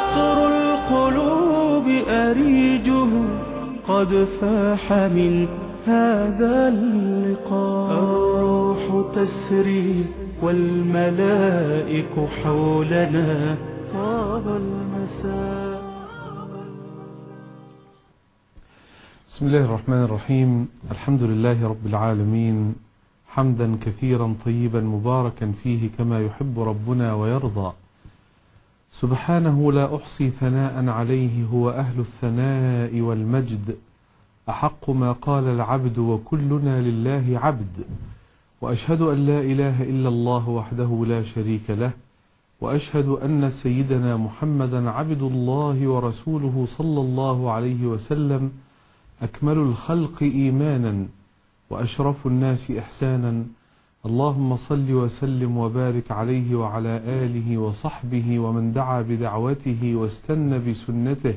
عطر القلوب أريجه قد فاح من هذا اللقاء. الروح تسري والملائك حولنا. طاب المساء. بسم الله الرحمن الرحيم. الحمد لله رب العالمين. حمدا كثيرا طيبا مباركا فيه كما يحب ربنا ويرضى. سبحانه لا أحصي ثناء عليه هو أهل الثناء والمجد. أحق ما قال العبد وكلنا لله عبد. وأشهد أن لا إله إلا الله وحده لا شريك له. وأشهد أن سيدنا محمدا عبد الله ورسوله صلى الله عليه وسلم. أكمل الخلق إيمانا وأشرف الناس إحسانا. اللهم صل وسلم وبارك عليه وعلى آله وصحبه ومن دعا بدعوته واستنى بسنته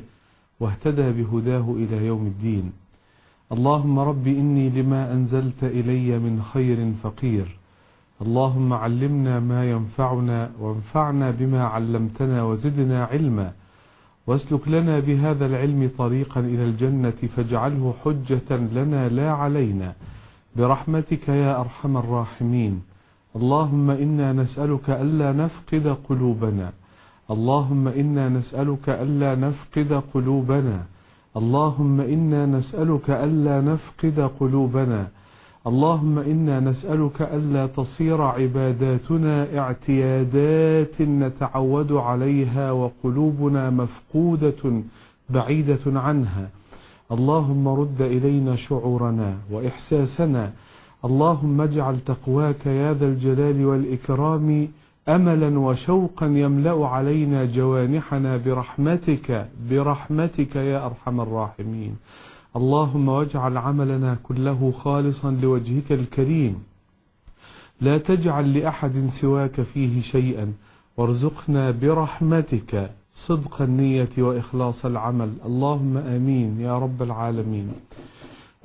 واهتدى بهداه إلى يوم الدين. اللهم رب إني لما أنزلت إلي من خير فقير. اللهم علمنا ما ينفعنا وانفعنا بما علمتنا وزدنا علما. واسلك لنا بهذا العلم طريقا إلى الجنة فاجعله حجة لنا لا علينا. برحمتك يا أرحم الراحمين. اللهم إنا نسألك ألا نفقد قلوبنا. اللهم إنا نسألك ألا نفقد قلوبنا. اللهم إنا نسألك ألا نفقد قلوبنا. اللهم إنا نسألك ألا تصير عباداتنا اعتيادات نتعود عليها وقلوبنا مفقودة بعيدة عنها. اللهم رد إلينا شعورنا وإحساسنا. اللهم اجعل تقواك يا ذا الجلال والإكرام أملا وشوقا يملأ علينا جوانحنا برحمتك برحمتك يا أرحم الراحمين. اللهم واجعل عملنا كله خالصا لوجهك الكريم. لا تجعل لأحد سواك فيه شيئا. وارزقنا برحمتك. صدق النية وإخلاص العمل. اللهم آمين يا رب العالمين.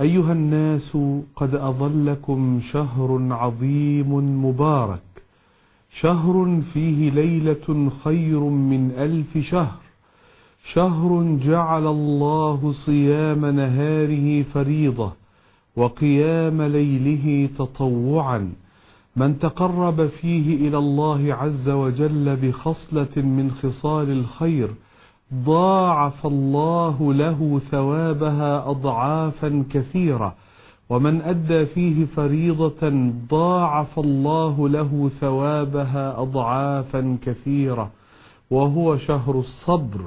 أيها الناس قد أظلكم شهر عظيم مبارك. شهر فيه ليلة خير من ألف شهر. شهر جعل الله صيام نهاره فريضة وقيام ليله تطوعا. من تقرب فيه إلى الله عز وجل بخصلة من خصال الخير ضاعف الله له ثوابها أضعافا كثيرة. ومن أدى فيه فريضة ضاعف الله له ثوابها أضعافا كثيرة وهو شهر الصبر.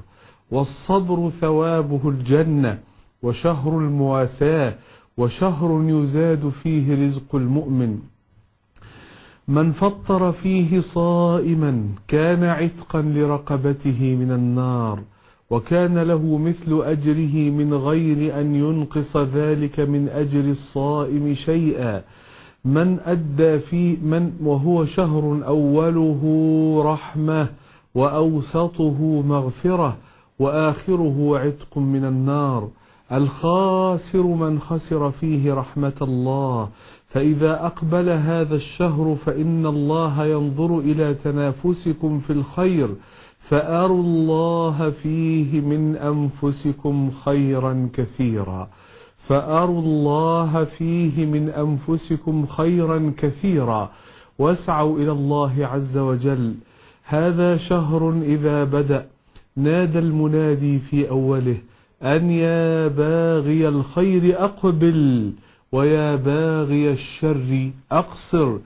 والصبر ثوابه الجنة وشهر المواساة وشهر يزاد فيه رزق المؤمن. من فطر فيه صائما كان عتقا لرقبته من النار وكان له مثل أجره من غير أن ينقص ذلك من أجر الصائم شيئا. من أدى في من وهو شهر أوله رحمة وأوسطه مغفرة وآخره عتق من النار. الخاسر من خسر فيه رحمة الله. فإذا أقبل هذا الشهر فإن الله ينظر إلى تنافسكم في الخير فأروا الله فيه من أنفسكم خيرا كثيرا فأروا الله فيه من أنفسكم خيرا كثيرا واسعوا إلى الله عز وجل. هذا شهر إذا بدأ نادى المنادي في أوله أن يا باغي الخير أقبل. ويا باغي الشر أقصر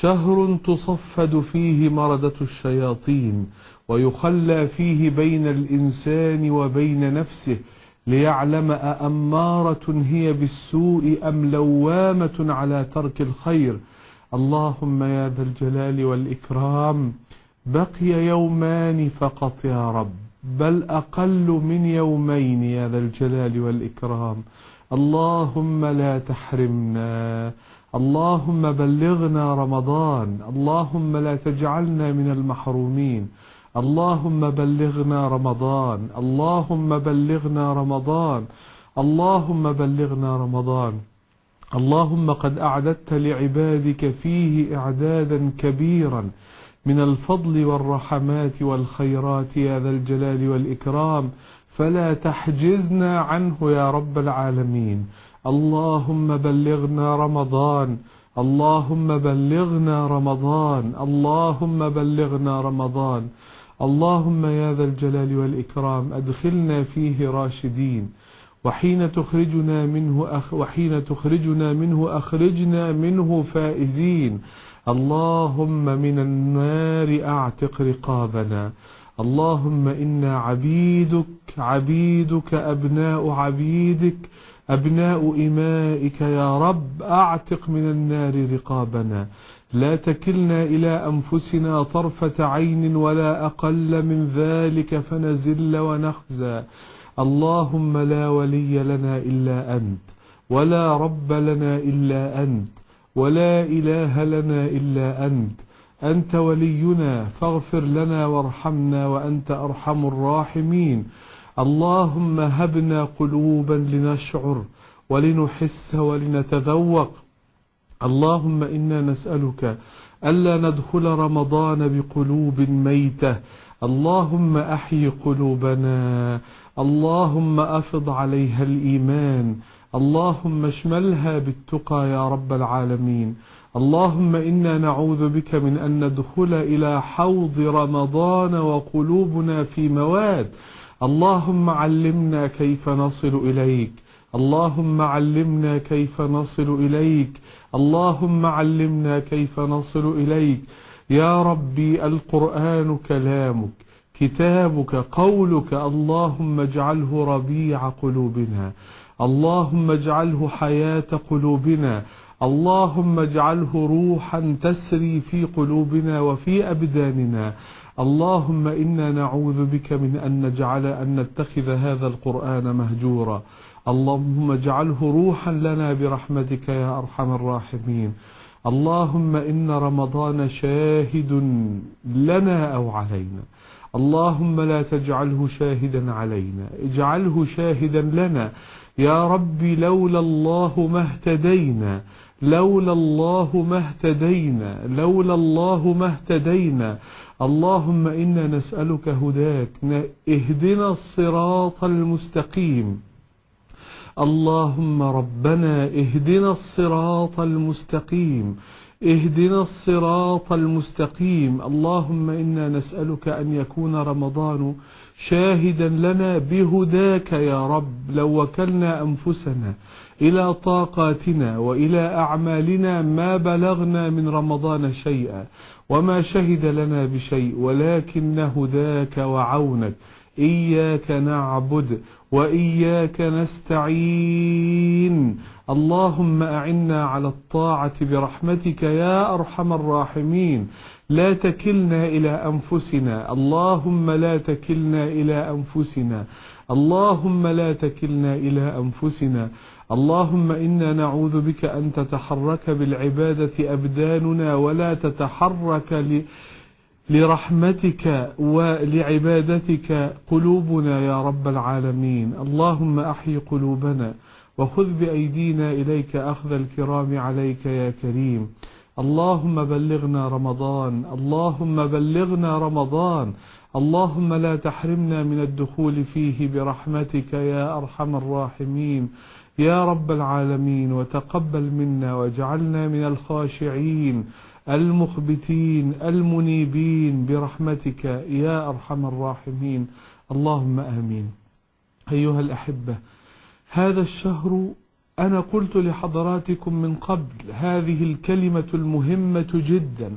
شهر تصفد فيه مردة الشياطين ويخلى فيه بين الإنسان وبين نفسه ليعلم أأمارة هي بالسوء أم لوامة على ترك الخير. اللهم يا ذا الجلال والإكرام بقي يومان فقط يا رب بل أقل من يومين يا ذا الجلال والإكرام. اللهم لا تحرمنا. اللهم بلغنا رمضان. اللهم لا تجعلنا من المحرومين. اللهم بلغنا رمضان. اللهم بلغنا رمضان. اللهم بلغنا رمضان. اللهم قد أعددت لعبادك فيه إعدادا كبيرا من الفضل والرحمات والخيرات يا ذا الجلال والإكرام. فلا تحجزنا عنه يا رب العالمين. اللهم بلغنا رمضان اللهم بلغنا رمضان اللهم بلغنا رمضان. اللهم يا ذا الجلال والإكرام أدخلنا فيه راشدين. وحين تخرجنا منه أخ وحين تخرجنا منه أخرجنا منه فائزين. اللهم من النار أعتق رقابنا. اللهم إنا عبيدك عبيدك أبناء عبيدك أبناء إمائك يا رب أعتق من النار رقابنا. لا تكلنا إلى أنفسنا طرفة عين ولا أقل من ذلك فنزل ونخزى. اللهم لا ولي لنا إلا أنت ولا رب لنا إلا أنت ولا إله لنا إلا أنت أنت ولينا فاغفر لنا وارحمنا وأنت أرحم الراحمين. اللهم هبنا قلوبا لنشعر ولنحس ولنتذوق. اللهم إنا نسألك ألا ندخل رمضان بقلوب ميتة. اللهم أحي قلوبنا. اللهم أفض عليها الإيمان. اللهم اشملها بالتقى يا رب العالمين. اللهم إنا نعوذ بك من أن ندخل إلى حوض رمضان وقلوبنا في مواد. اللهم علمنا كيف نصل إليك. اللهم علمنا كيف نصل إليك. اللهم علمنا كيف نصل إليك. يا ربي القرآن كلامك كتابك قولك. اللهم اجعله ربيع قلوبنا. اللهم اجعله حياة قلوبنا. اللهم اجعله روحا تسري في قلوبنا وفي أبداننا. اللهم إنا نعوذ بك من أن نجعل أن نتخذ هذا القرآن مهجورا. اللهم اجعله روحا لنا برحمتك يا أرحم الراحمين. اللهم إن رمضان شاهد لنا أو علينا. اللهم لا تجعله شاهدا علينا. اجعله شاهدا لنا. يا ربي لولا الله ما اهتدينا. لولا الله ما اهتدينا لولا الله ما اهتدينا. اللهم إنا نسألك هداك اهدنا الصراط المستقيم. اللهم ربنا اهدنا الصراط المستقيم. اهدنا الصراط المستقيم. اللهم إنا نسألك أن يكون رمضان شاهدا لنا بهداك يا رب. لو وكلنا أنفسنا إلى طاقاتنا وإلى أعمالنا ما بلغنا من رمضان شيئا وما شهد لنا بشيء ولكن هداك وعونك. إياك نعبد وإياك نستعين. اللهم أعنا على الطاعة برحمتك يا أرحم الراحمين. لا تكلنا إلى أنفسنا. اللهم لا تكلنا إلى أنفسنا. اللهم لا تكلنا إلى أنفسنا. اللهم إنا نعوذ بك أن تتحرك بالعبادة أبداننا ولا تتحرك ل لرحمتك ولعبادتك قلوبنا يا رب العالمين. اللهم أحي قلوبنا وخذ بأيدينا إليك أخذ الكرام عليك يا كريم. اللهم بلغنا رمضان اللهم بلغنا رمضان. اللهم لا تحرمنا من الدخول فيه برحمتك يا أرحم الراحمين. يا رب العالمين وتقبل منا واجعلنا من الخاشعين المخبتين المنيبين برحمتك يا أرحم الراحمين. اللهم آمين. أيها الأحبة هذا الشهر أنا قلت لحضراتكم من قبل هذه الكلمة المهمة جدا.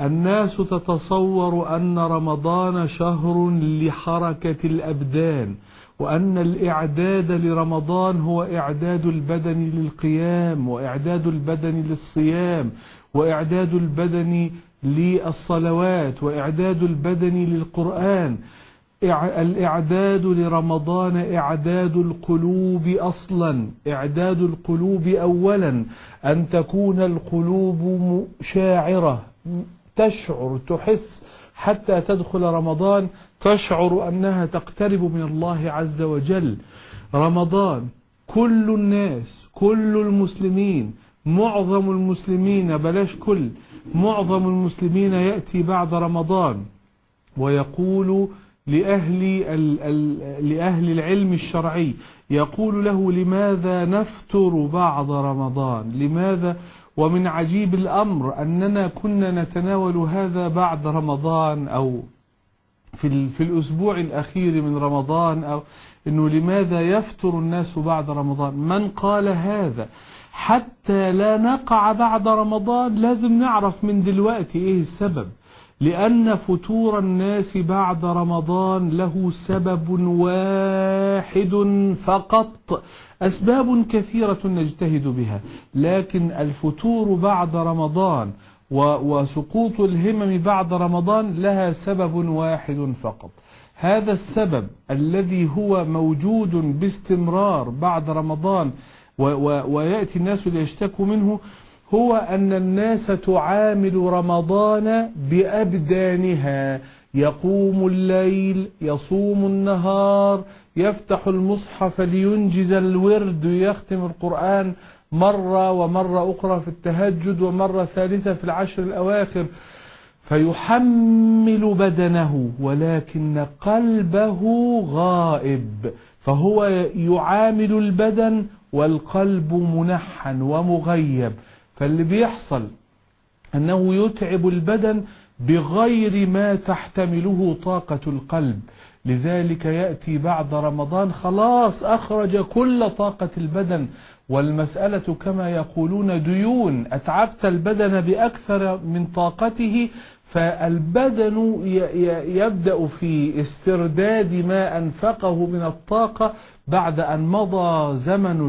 الناس تتصور أن رمضان شهر لحركة الأبدان وأن الإعداد لرمضان هو إعداد البدن للقيام وإعداد البدن للصيام وإعداد البدن للصلوات وإعداد البدن للقرآن. الإعداد لرمضان إعداد القلوب أصلا. إعداد القلوب أولا. أن تكون القلوب شاعرة تشعر تحس حتى تدخل رمضان تشعر أنها تقترب من الله عز وجل. رمضان كل الناس كل المسلمين معظم المسلمين بلاش كل معظم المسلمين يأتي بعد رمضان ويقول لأهل, لأهل العلم الشرعي يقول له لماذا نفتر بعد رمضان؟ لماذا ومن عجيب الأمر أننا كنا نتناول هذا بعد رمضان أو في, في الأسبوع الأخير من رمضان أو أنه لماذا يفتر الناس بعد رمضان؟ من قال هذا. حتى لا نقع بعد رمضان لازم نعرف من دلوقتي إيه السبب. لأن فتور الناس بعد رمضان له سبب واحد فقط. أسباب كثيرة نجتهد بها لكن الفتور بعد رمضان وسقوط الهمم بعد رمضان لها سبب واحد فقط. هذا السبب الذي هو موجود باستمرار بعد رمضان ويأتي الناس ليشتكوا منه هو أن الناس تعامل رمضان بأبدانها. يقوم الليل يصوم النهار يفتح المصحف لينجز الورد ويختم القرآن مرة ومرة أخرى في التهجد ومرة ثالثة في العشر الأواخر. فيحمل بدنه ولكن قلبه غائب. فهو يعامل البدن والقلب منحن ومغيب. فاللي بيحصل أنه يتعب البدن بغير ما تحتمله طاقة القلب. لذلك يأتي بعد رمضان خلاص أخرج كل طاقة البدن. والمسألة كما يقولون ديون. أتعبت البدن بأكثر من طاقته؟ فالبدن يبدأ في استرداد ما أنفقه من الطاقة بعد أن مضى زمن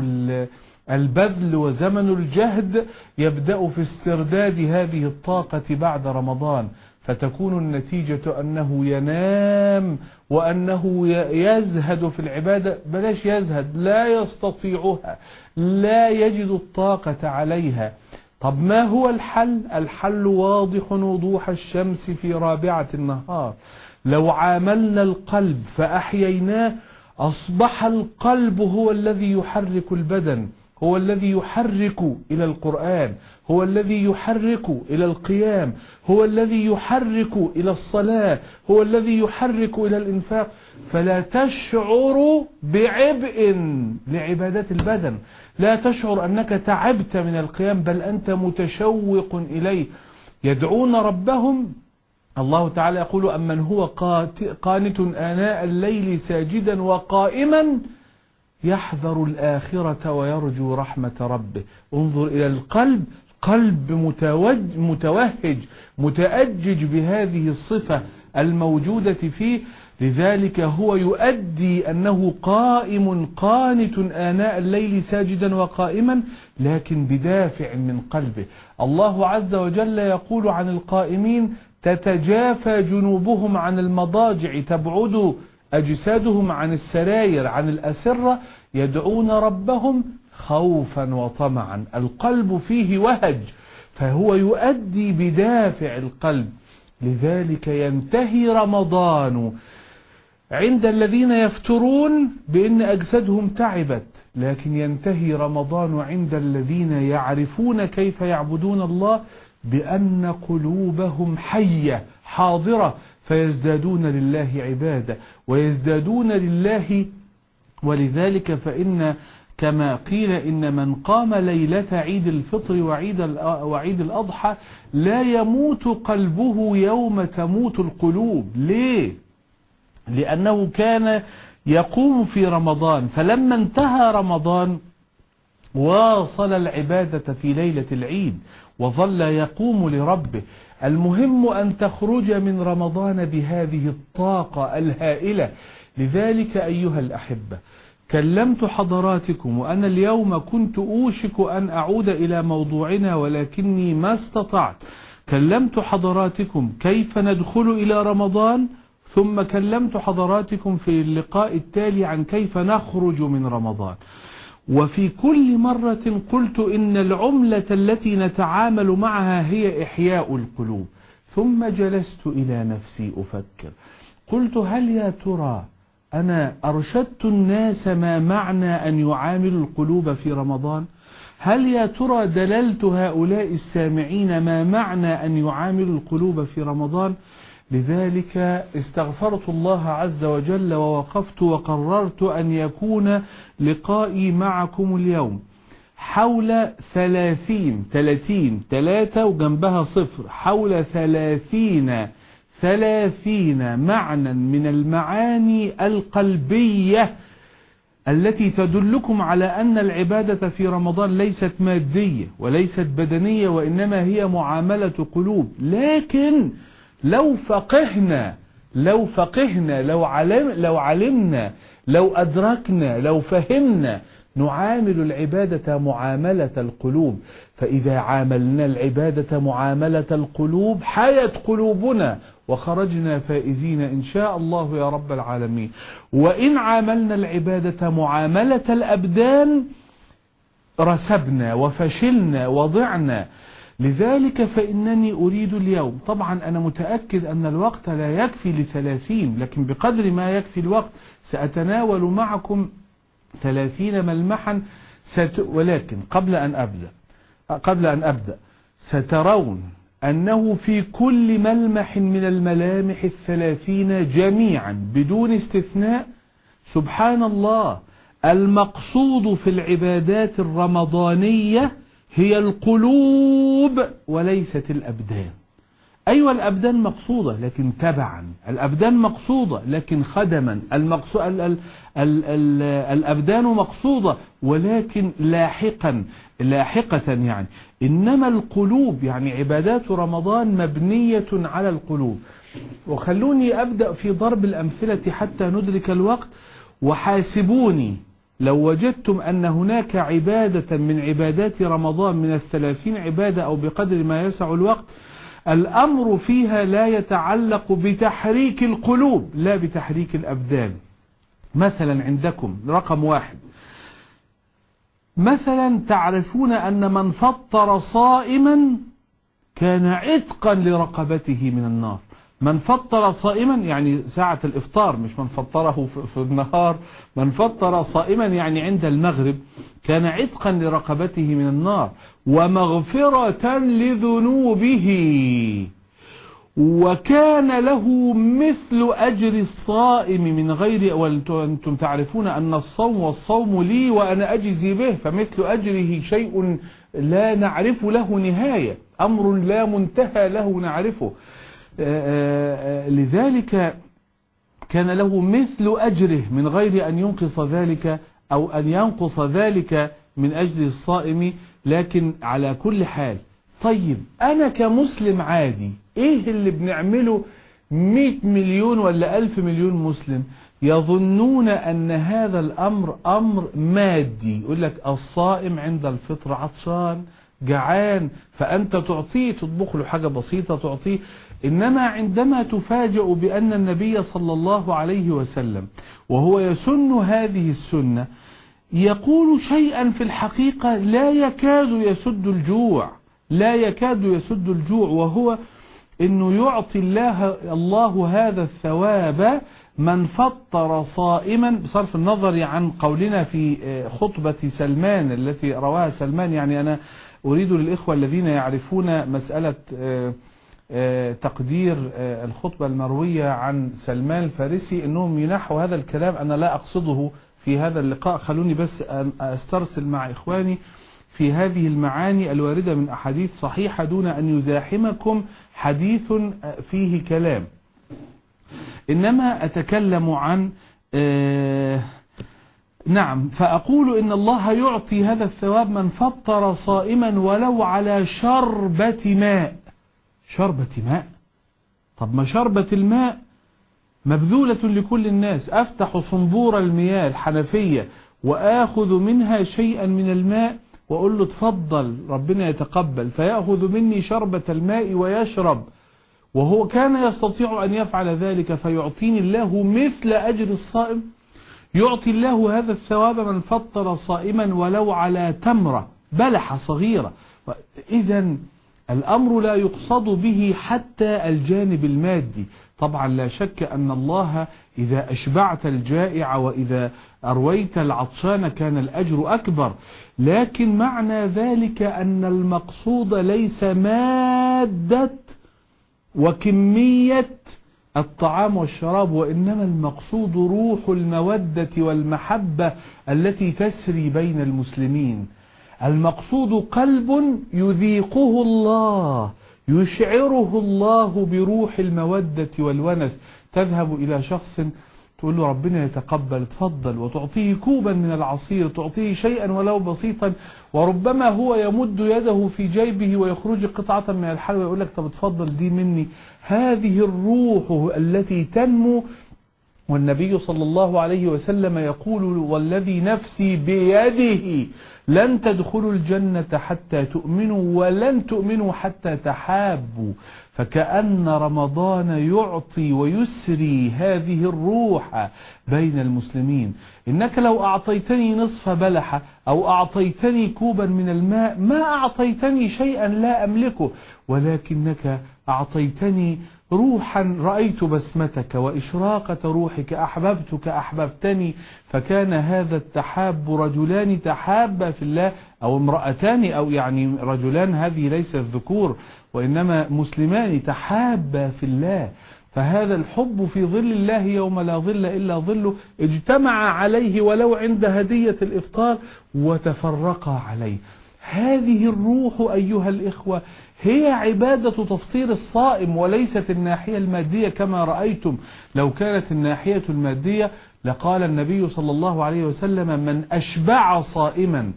البذل وزمن الجهد يبدأ في استرداد هذه الطاقة بعد رمضان فتكون النتيجة أنه ينام وأنه يزهد في العبادة. بلاش يزهد لا يستطيعها لا يجد الطاقة عليها. طب ما هو الحل؟ الحل واضح وضوح الشمس في رابعة النهار. لو عاملنا القلب فأحييناه أصبح القلب هو الذي يحرك البدن. هو الذي يحرك إلى القرآن هو الذي يحرك إلى القيام هو الذي يحرك إلى الصلاة هو الذي يحرك إلى الإنفاق. فلا تشعر بعبء لعبادات البدن. لا تشعر أنك تعبت من القيام بل أنت متشوق إليه. يدعون ربهم. الله تعالى يقول أمن هو قانت آناء الليل ساجدا وقائما يحذر الآخرة ويرجو رحمة ربه. انظر إلى القلب قلب متوج متوهج متأجج بهذه الصفة الموجودة فيه. لذلك هو يؤدي أنه قائم قانت آناء الليل ساجدا وقائما لكن بدافع من قلبه. الله عز وجل يقول عن القائمين تتجافى جنوبهم عن المضاجع تبعد أجسادهم عن السراير عن الأسرة يدعون ربهم خوفا وطمعا. القلب فيه وهج فهو يؤدي بدافع القلب. لذلك ينتهي رمضان. عند الذين يفترون بأن أجسادهم تعبت لكن ينتهي رمضان عند الذين يعرفون كيف يعبدون الله بأن قلوبهم حية حاضرة فيزدادون لله عبادة. ويزدادون لله ولذلك فإن كما قيل إن من قام ليلة عيد الفطر وعيد, وعيد الأضحى لا يموت قلبه يوم تموت القلوب. ليه؟ لأنه كان يقوم في رمضان. فلما انتهى رمضان واصل العبادة في ليلة العيد. وظل يقوم لربه. المهم أن تخرج من رمضان بهذه الطاقة الهائلة. لذلك أيها الأحبة كلمت حضراتكم وأنا اليوم كنت أوشك أن أعود إلى موضوعنا ولكني ما استطعت. كلمت حضراتكم كيف ندخل إلى رمضان ثم كلمت حضراتكم في اللقاء التالي عن كيف نخرج من رمضان. وفي كل مرة قلت إن العملة التي نتعامل معها هي إحياء القلوب. ثم جلست إلى نفسي أفكر. قلت هل يا ترى أنا أرشدت الناس ما معنى أن يعاملوا القلوب في رمضان؟ هل يا ترى دللت هؤلاء السامعين ما معنى أن يعاملوا القلوب في رمضان؟ لذلك استغفرت الله عز وجل ووقفت وقررت أن يكون لقائي معكم اليوم. حول ثلاثين ثلاثين ثلاثة وجنبها صفر. حول ثلاثين ثلاثين معنى من المعاني القلبية التي تدلكم على أن العبادة في رمضان ليست مادية وليست بدنية وإنما هي معاملة قلوب. لكن لو فقهنا لو فقهنا لو, علم لو علمنا لو أدركنا لو فهمنا نعامل العبادة معاملة القلوب. فإذا عاملنا العبادة معاملة القلوب حيت قلوبنا وخرجنا فائزين إن شاء الله يا رب العالمين. وإن عاملنا العبادة معاملة الأبدان رسبنا وفشلنا وضعنا لذلك فإنني أريد اليوم. طبعا أنا متأكد أن الوقت لا يكفي لثلاثين لكن بقدر ما يكفي الوقت سأتناول معكم ثلاثين ملمحا. ست ولكن قبل أن أبدأ قبل أن أبدأ سترون أنه في كل ملمح من الملامح الثلاثين جميعا بدون استثناء سبحان الله المقصود في العبادات الرمضانية هي القلوب وليست الأبدان. أيوة الأبدان مقصودة لكن تبعا. الأبدان مقصودة لكن خدما. المقصود ال ال ال ال الأبدان مقصودة ولكن لاحقا. لاحقة يعني. إنما القلوب يعني عبادات رمضان مبنية على القلوب. وخلوني أبدأ في ضرب الأمثلة حتى ندرك الوقت. وحاسبوني. لو وجدتم أن هناك عبادة من عبادات رمضان من الثلاثين عبادة أو بقدر ما يسع الوقت الأمر فيها لا يتعلق بتحريك القلوب لا بتحريك الأبدان. مثلا عندكم رقم واحد. مثلا تعرفون أن من فطر صائما كان عتقا لرقبته من النار. من فطر صائما يعني ساعة الإفطار مش من فطره في النهار. من فطر صائما يعني عند المغرب كان عتقا لرقبته من النار ومغفرة لذنوبه. وكان له مثل أجر الصائم من غير وأنتم تعرفون أن الصوم والصوم لي وأنا أجزي به فمثل أجره شيء لا نعرف له نهاية. أمر لا منتهى له نعرفه. لذلك كان له مثل أجره من غير أن ينقص ذلك أو أن ينقص ذلك من أجل الصائم لكن على كل حال طيب أنا كمسلم عادي إيه اللي بنعمله 100 مليون ولا ألف مليون مسلم يظنون أن هذا الأمر أمر مادي؟ يقول لك الصائم عند الفطر عطشان جعان فأنت تعطيه تطبخ له حاجة بسيطة تعطيه إنما عندما تفاجأ بأن النبي صلى الله عليه وسلم وهو يسن هذه السنة يقول شيئا في الحقيقة لا يكاد يسد الجوع لا يكاد يسد الجوع وهو إنه يعطي الله الله هذا الثواب من فطر صائما بصرف النظر عن قولنا في خطبة سلمان التي رواها سلمان يعني أنا أريد للإخوة الذين يعرفون مسألة تقدير الخطبة المروية عن سلمان الفارسي أنهم ينحوا هذا الكلام. أنا لا أقصده في هذا اللقاء. خلوني بس أسترسل مع إخواني في هذه المعاني الواردة من أحاديث صحيحة دون أن يزاحمكم حديث فيه كلام. إنما أتكلم عن آه نعم فأقول إن الله يعطي هذا الثواب من فطر صائما ولو على شربة ماء. شربة ماء. طب ما شربة الماء مبذولة لكل الناس. أفتح صنبور المياه الحنفية وآخذ منها شيئا من الماء وأقول له تفضل ربنا يتقبل. فيأخذ مني شربة الماء ويشرب. وهو كان يستطيع أن يفعل ذلك فيعطيني الله مثل أجر الصائم. يعطي الله هذا الثواب من فطر صائما ولو على تمرة بلحة صغيرة. إذا الأمر لا يقصد به حتى الجانب المادي. طبعا لا شك أن الله إذا أشبعت الجائع وإذا أرويت العطشان كان الأجر أكبر. لكن معنى ذلك أن المقصود ليس مادة وكمية الطعام والشراب وإنما المقصود روح المودة والمحبة التي تسري بين المسلمين. المقصود قلب يذيقه الله يشعره الله بروح المودة والونس. تذهب إلى شخص تقول له ربنا يتقبل تفضل وتعطيه كوبا من العصير تعطيه شيئا ولو بسيطا وربما هو يمد يده في جيبه ويخرج قطعة من الحلوى يقول لك طب تفضل دي مني. هذه الروح التي تنمو والنبي صلى الله عليه وسلم يقول والذي نفسي بيده لن تدخلوا الجنة حتى تؤمنوا ولن تؤمنوا حتى تحابوا. فكأن رمضان يعطي ويسري هذه الروح بين المسلمين. إنك لو أعطيتني نصف بلحة أو أعطيتني كوبا من الماء ما أعطيتني شيئا لا أملكه ولكنك أعطيتني روحا رأيت بسمتك وإشراقة روحك أحببتك أحببتني فكان هذا التحاب رجلان تحابا في الله أو امرأتان أو يعني رجلان هذه ليس الذكور وإنما مسلمان تحابا في الله. فهذا الحب في ظل الله يوم لا ظل إلا ظله اجتمع عليه ولو عند هدية الإفطار وتفرقا عليه. هذه الروح أيها الإخوة هي عبادة تفطير الصائم وليست الناحية المادية كما رأيتم. لو كانت الناحية المادية لقال النبي صلى الله عليه وسلم من أشبع صائما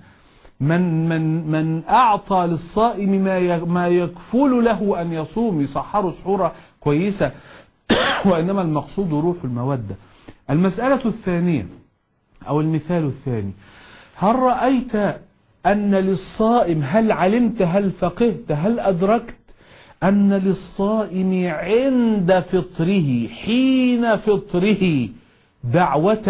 من, من, من أعطى للصائم ما ما يكفل له أن يصوم. يصحر سحورة كويسة. وإنما المقصود روح المودة. المسألة الثانية أو المثال الثاني هل رأيت أن للصائم هل علمت هل فقهت هل أدركت أن للصائم عند فطره حين فطره دعوة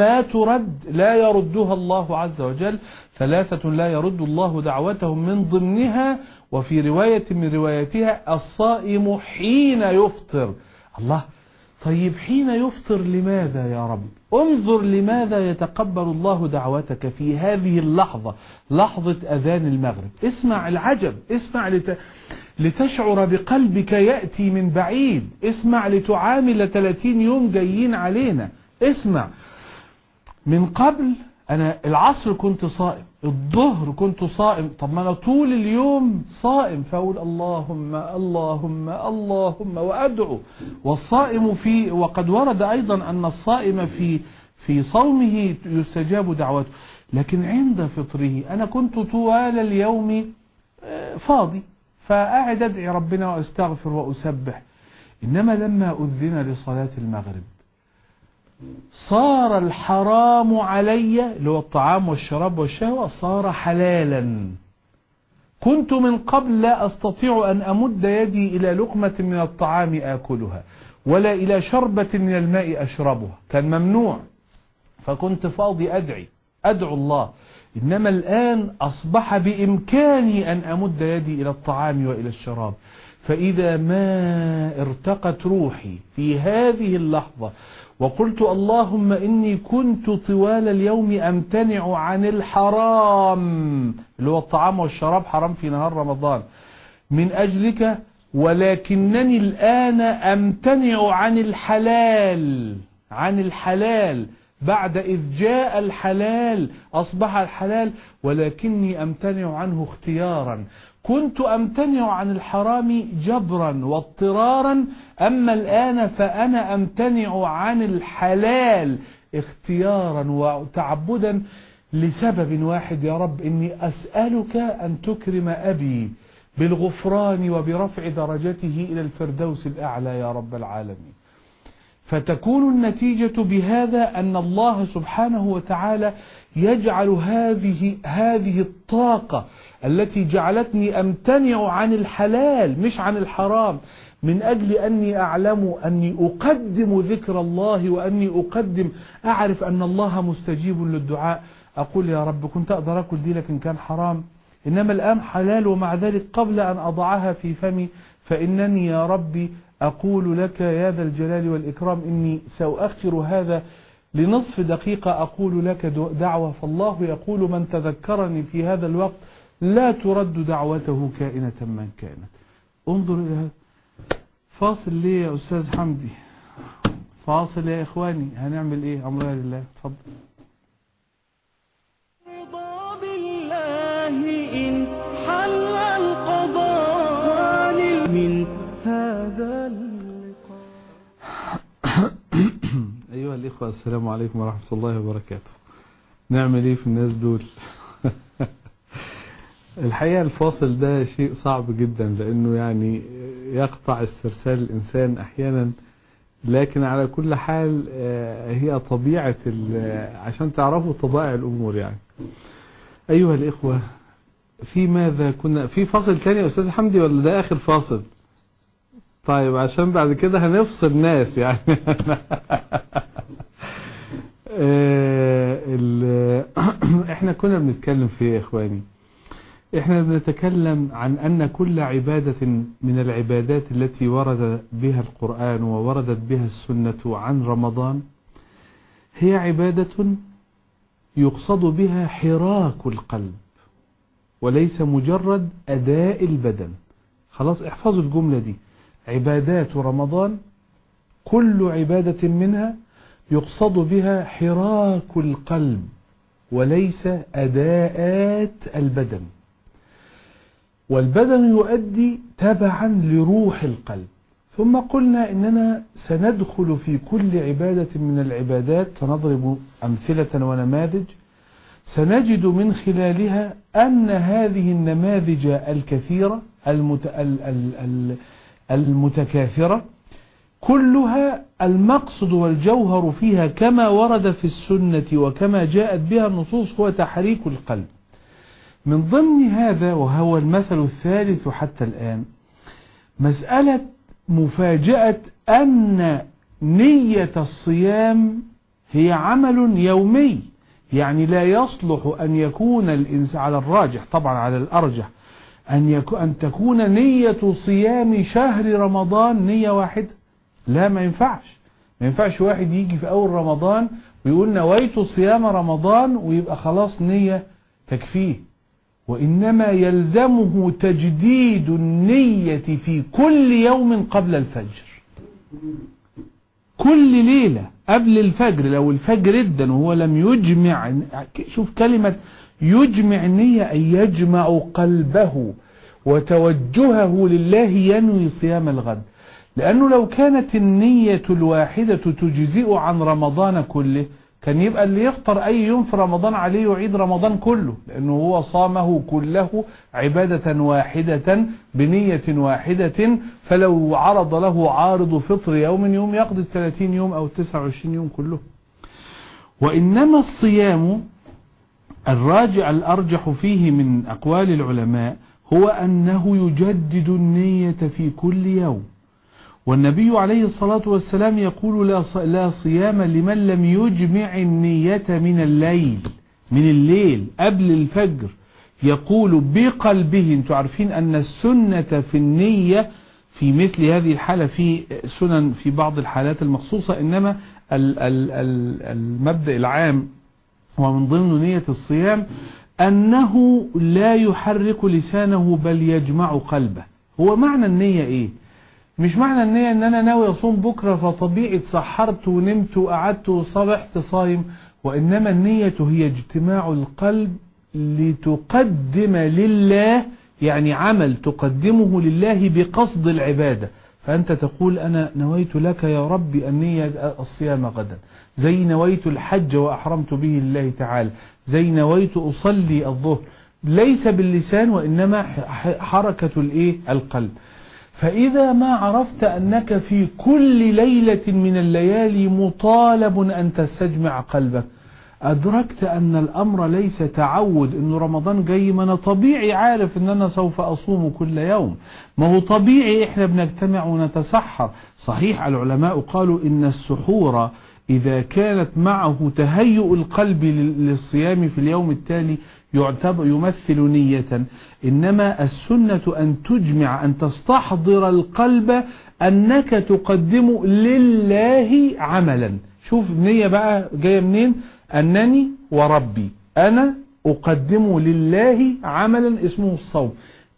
ما ترد لا يردها الله عز وجل ثلاثة لا يرد الله دعوتهم من ضمنها وفي رواية من روايتها الصائم حين يفطر. الله طيب حين يفطر لماذا يا رب؟ انظر لماذا يتقبل الله دعوتك في هذه اللحظة لحظة أذان المغرب. اسمع العجب اسمع لت... لتشعر بقلبك يأتي من بعيد. اسمع لتعامل 30 يوم جايين علينا. اسمع. من قبل أنا العصر كنت صائم. الظهر كنت صائم. طب ما أنا طول اليوم صائم. فأقول اللهم اللهم اللهم وأدعو. والصائم في وقد ورد أيضا أن الصائم في في صومه يستجاب دعوته. لكن عند فطره أنا كنت طوال اليوم فاضي. فأعد أدعي ربنا وأستغفر وأسبح. إنما لما أذن لصلاة المغرب صار الحرام علي اللي هو الطعام والشراب والشهوة صار حلالا. كنت من قبل لا أستطيع أن أمد يدي إلى لقمة من الطعام آكلها ولا إلى شربة من الماء أشربها. كان ممنوع. فكنت فاضي أدعي. أدعو الله. إنما الآن أصبح بإمكاني أن أمد يدي إلى الطعام وإلى الشراب. فإذا ما ارتقت روحي في هذه اللحظة وقلت اللهم إني كنت طوال اليوم أمتنع عن الحرام اللي هو الطعام والشراب حرام في نهار رمضان. من أجلك ولكنني الآن أمتنع عن الحلال عن الحلال. بعد إذ جاء الحلال أصبح الحلال ولكني أمتنع عنه اختيارا. كنت أمتنع عن الحرام جبرا واضطرارا أما الآن فأنا أمتنع عن الحلال اختيارا وتعبدا لسبب واحد يا رب إني أسألك أن تكرم أبي بالغفران وبرفع درجته إلى الفردوس الأعلى يا رب العالمين. فتكون النتيجة بهذا أن الله سبحانه وتعالى يجعل هذه هذه الطاقة التي جعلتني أمتنع عن الحلال مش عن الحرام من أجل أني أعلم أني أقدم ذكر الله وأني أقدم أعرف أن الله مستجيب للدعاء. أقول يا رب كنت أقدر أكل دي لكن كان حرام إنما الآن حلال ومع ذلك قبل أن أضعها في فمي فإنني يا ربي أقول لك يا ذا الجلال والإكرام إني سأؤخر هذا لنصف دقيقة أقول لك دعوة فالله يقول من تذكرني في هذا الوقت لا ترد دعوته كائنة من كانت انظر إلى هذا. فاصل ليه يا أستاذ حمدي. فاصل يا إخواني. هنعمل إيه؟ أمرها لله. تفضل. رضا بالله إن حل القضاء من هذا اللقاء. أيها الإخوة السلام عليكم ورحمة الله وبركاته. نعمل إيه في الناس دول؟ الحقيقة الفاصل ده شيء صعب جدا لأنه يعني يقطع استرسال الإنسان أحيانا. لكن على كل حال آه، هي طبيعة عشان تعرفوا طبائع الأمور يعني. أيها الإخوة في ماذا كنا؟ في فاصل تاني يا أستاذ حمدي ولا ده آخر فاصل؟ طيب عشان بعد كده هنفصل ناس يعني. آه، إحنا كنا بنتكلم في إيه يا إخواني؟ إحنا بنتكلم عن أن كل عبادة من العبادات التي ورد بها القرآن ووردت بها السنة عن رمضان هي عبادة يقصد بها حراك القلب وليس مجرد أداء البدن. خلاص احفظوا الجملة دي. عبادات رمضان كل عبادة منها يقصد بها حراك القلب وليس أداءات البدن. والبدن يؤدي تبعا لروح القلب. ثم قلنا إننا سندخل في كل عبادة من العبادات سنضرب أمثلة ونماذج. سنجد من خلالها أن هذه النماذج الكثيرة المت... ال... ال... ال... المتكاثرة كلها المقصد والجوهر فيها كما ورد في السنة وكما جاءت بها النصوص هو تحريك القلب. من ضمن هذا وهو المثل الثالث حتى الآن مسألة مفاجأة أن نية الصيام هي عمل يومي يعني لا يصلح أن يكون الإنسان على الراجح طبعا على الأرجح أن, يكون أن تكون نية صيام شهر رمضان نية واحدة. لا ما ينفعش. ما ينفعش واحد يجي في أول رمضان ويقول نويت صيام رمضان ويبقى خلاص نية تكفيه. وإنما يلزمه تجديد النية في كل يوم قبل الفجر. كل ليلة قبل الفجر لو الفجر ادن وهو لم يجمع شوف كلمة يجمع النية أن يجمع قلبه وتوجهه لله ينوي صيام الغد. لأنه لو كانت النية الواحدة تجزئ عن رمضان كله كان يبقى اللي يفطر أي يوم في رمضان عليه يعيد رمضان كله لأنه هو صامه كله عبادة واحدة بنية واحدة فلو عرض له عارض فطر يوم يوم يقضي 30 يوم أو 29 يوم كله. وإنما الصيام الراجع الأرجح فيه من أقوال العلماء هو أنه يجدد النية في كل يوم. والنبي عليه الصلاة والسلام يقول لا صيام لمن لم يجمع النية من الليل من الليل قبل الفجر. يقول بقلبه أنتوا عارفين أن السنة في النية في مثل هذه الحالة في سنن في بعض الحالات المخصوصة إنما ال ال ال المبدأ العام ومن ضمن نية الصيام أنه لا يحرك لسانه بل يجمع قلبه. هو معنى النية إيه؟ مش معنى النية إن أنا ناوي أصوم بكرة فطبيعي اتسحرت ونمت وقعدت وصبحت صايم وإنما النية هي اجتماع القلب لتقدم لله يعني عمل تقدمه لله بقصد العبادة. فأنت تقول أنا نويت لك يا ربي النية الصيام غدا. زي نويت الحج وأحرمت به لله تعالى. زي نويت أصلي الظهر. ليس باللسان وإنما حركة القلب. فإذا ما عرفت أنك في كل ليلة من الليالي مطالب أن تستجمع قلبك. أدركت أن الأمر ليس تعود أن رمضان جاي ما أنا طبيعي عارف أن أنا سوف أصوم كل يوم. ما هو طبيعي إحنا بنجتمع ونتسحر. صحيح العلماء قالوا إن السحور إذا كانت معه تهيؤ القلب للصيام في اليوم التالي يعتبر يمثل نية. إنما السنة أن تجمع أن تستحضر القلب أنك تقدم لله عملا. شوف النية بقى جاية منين؟ أنني وربي أنا أقدم لله عملا اسمه الصوم.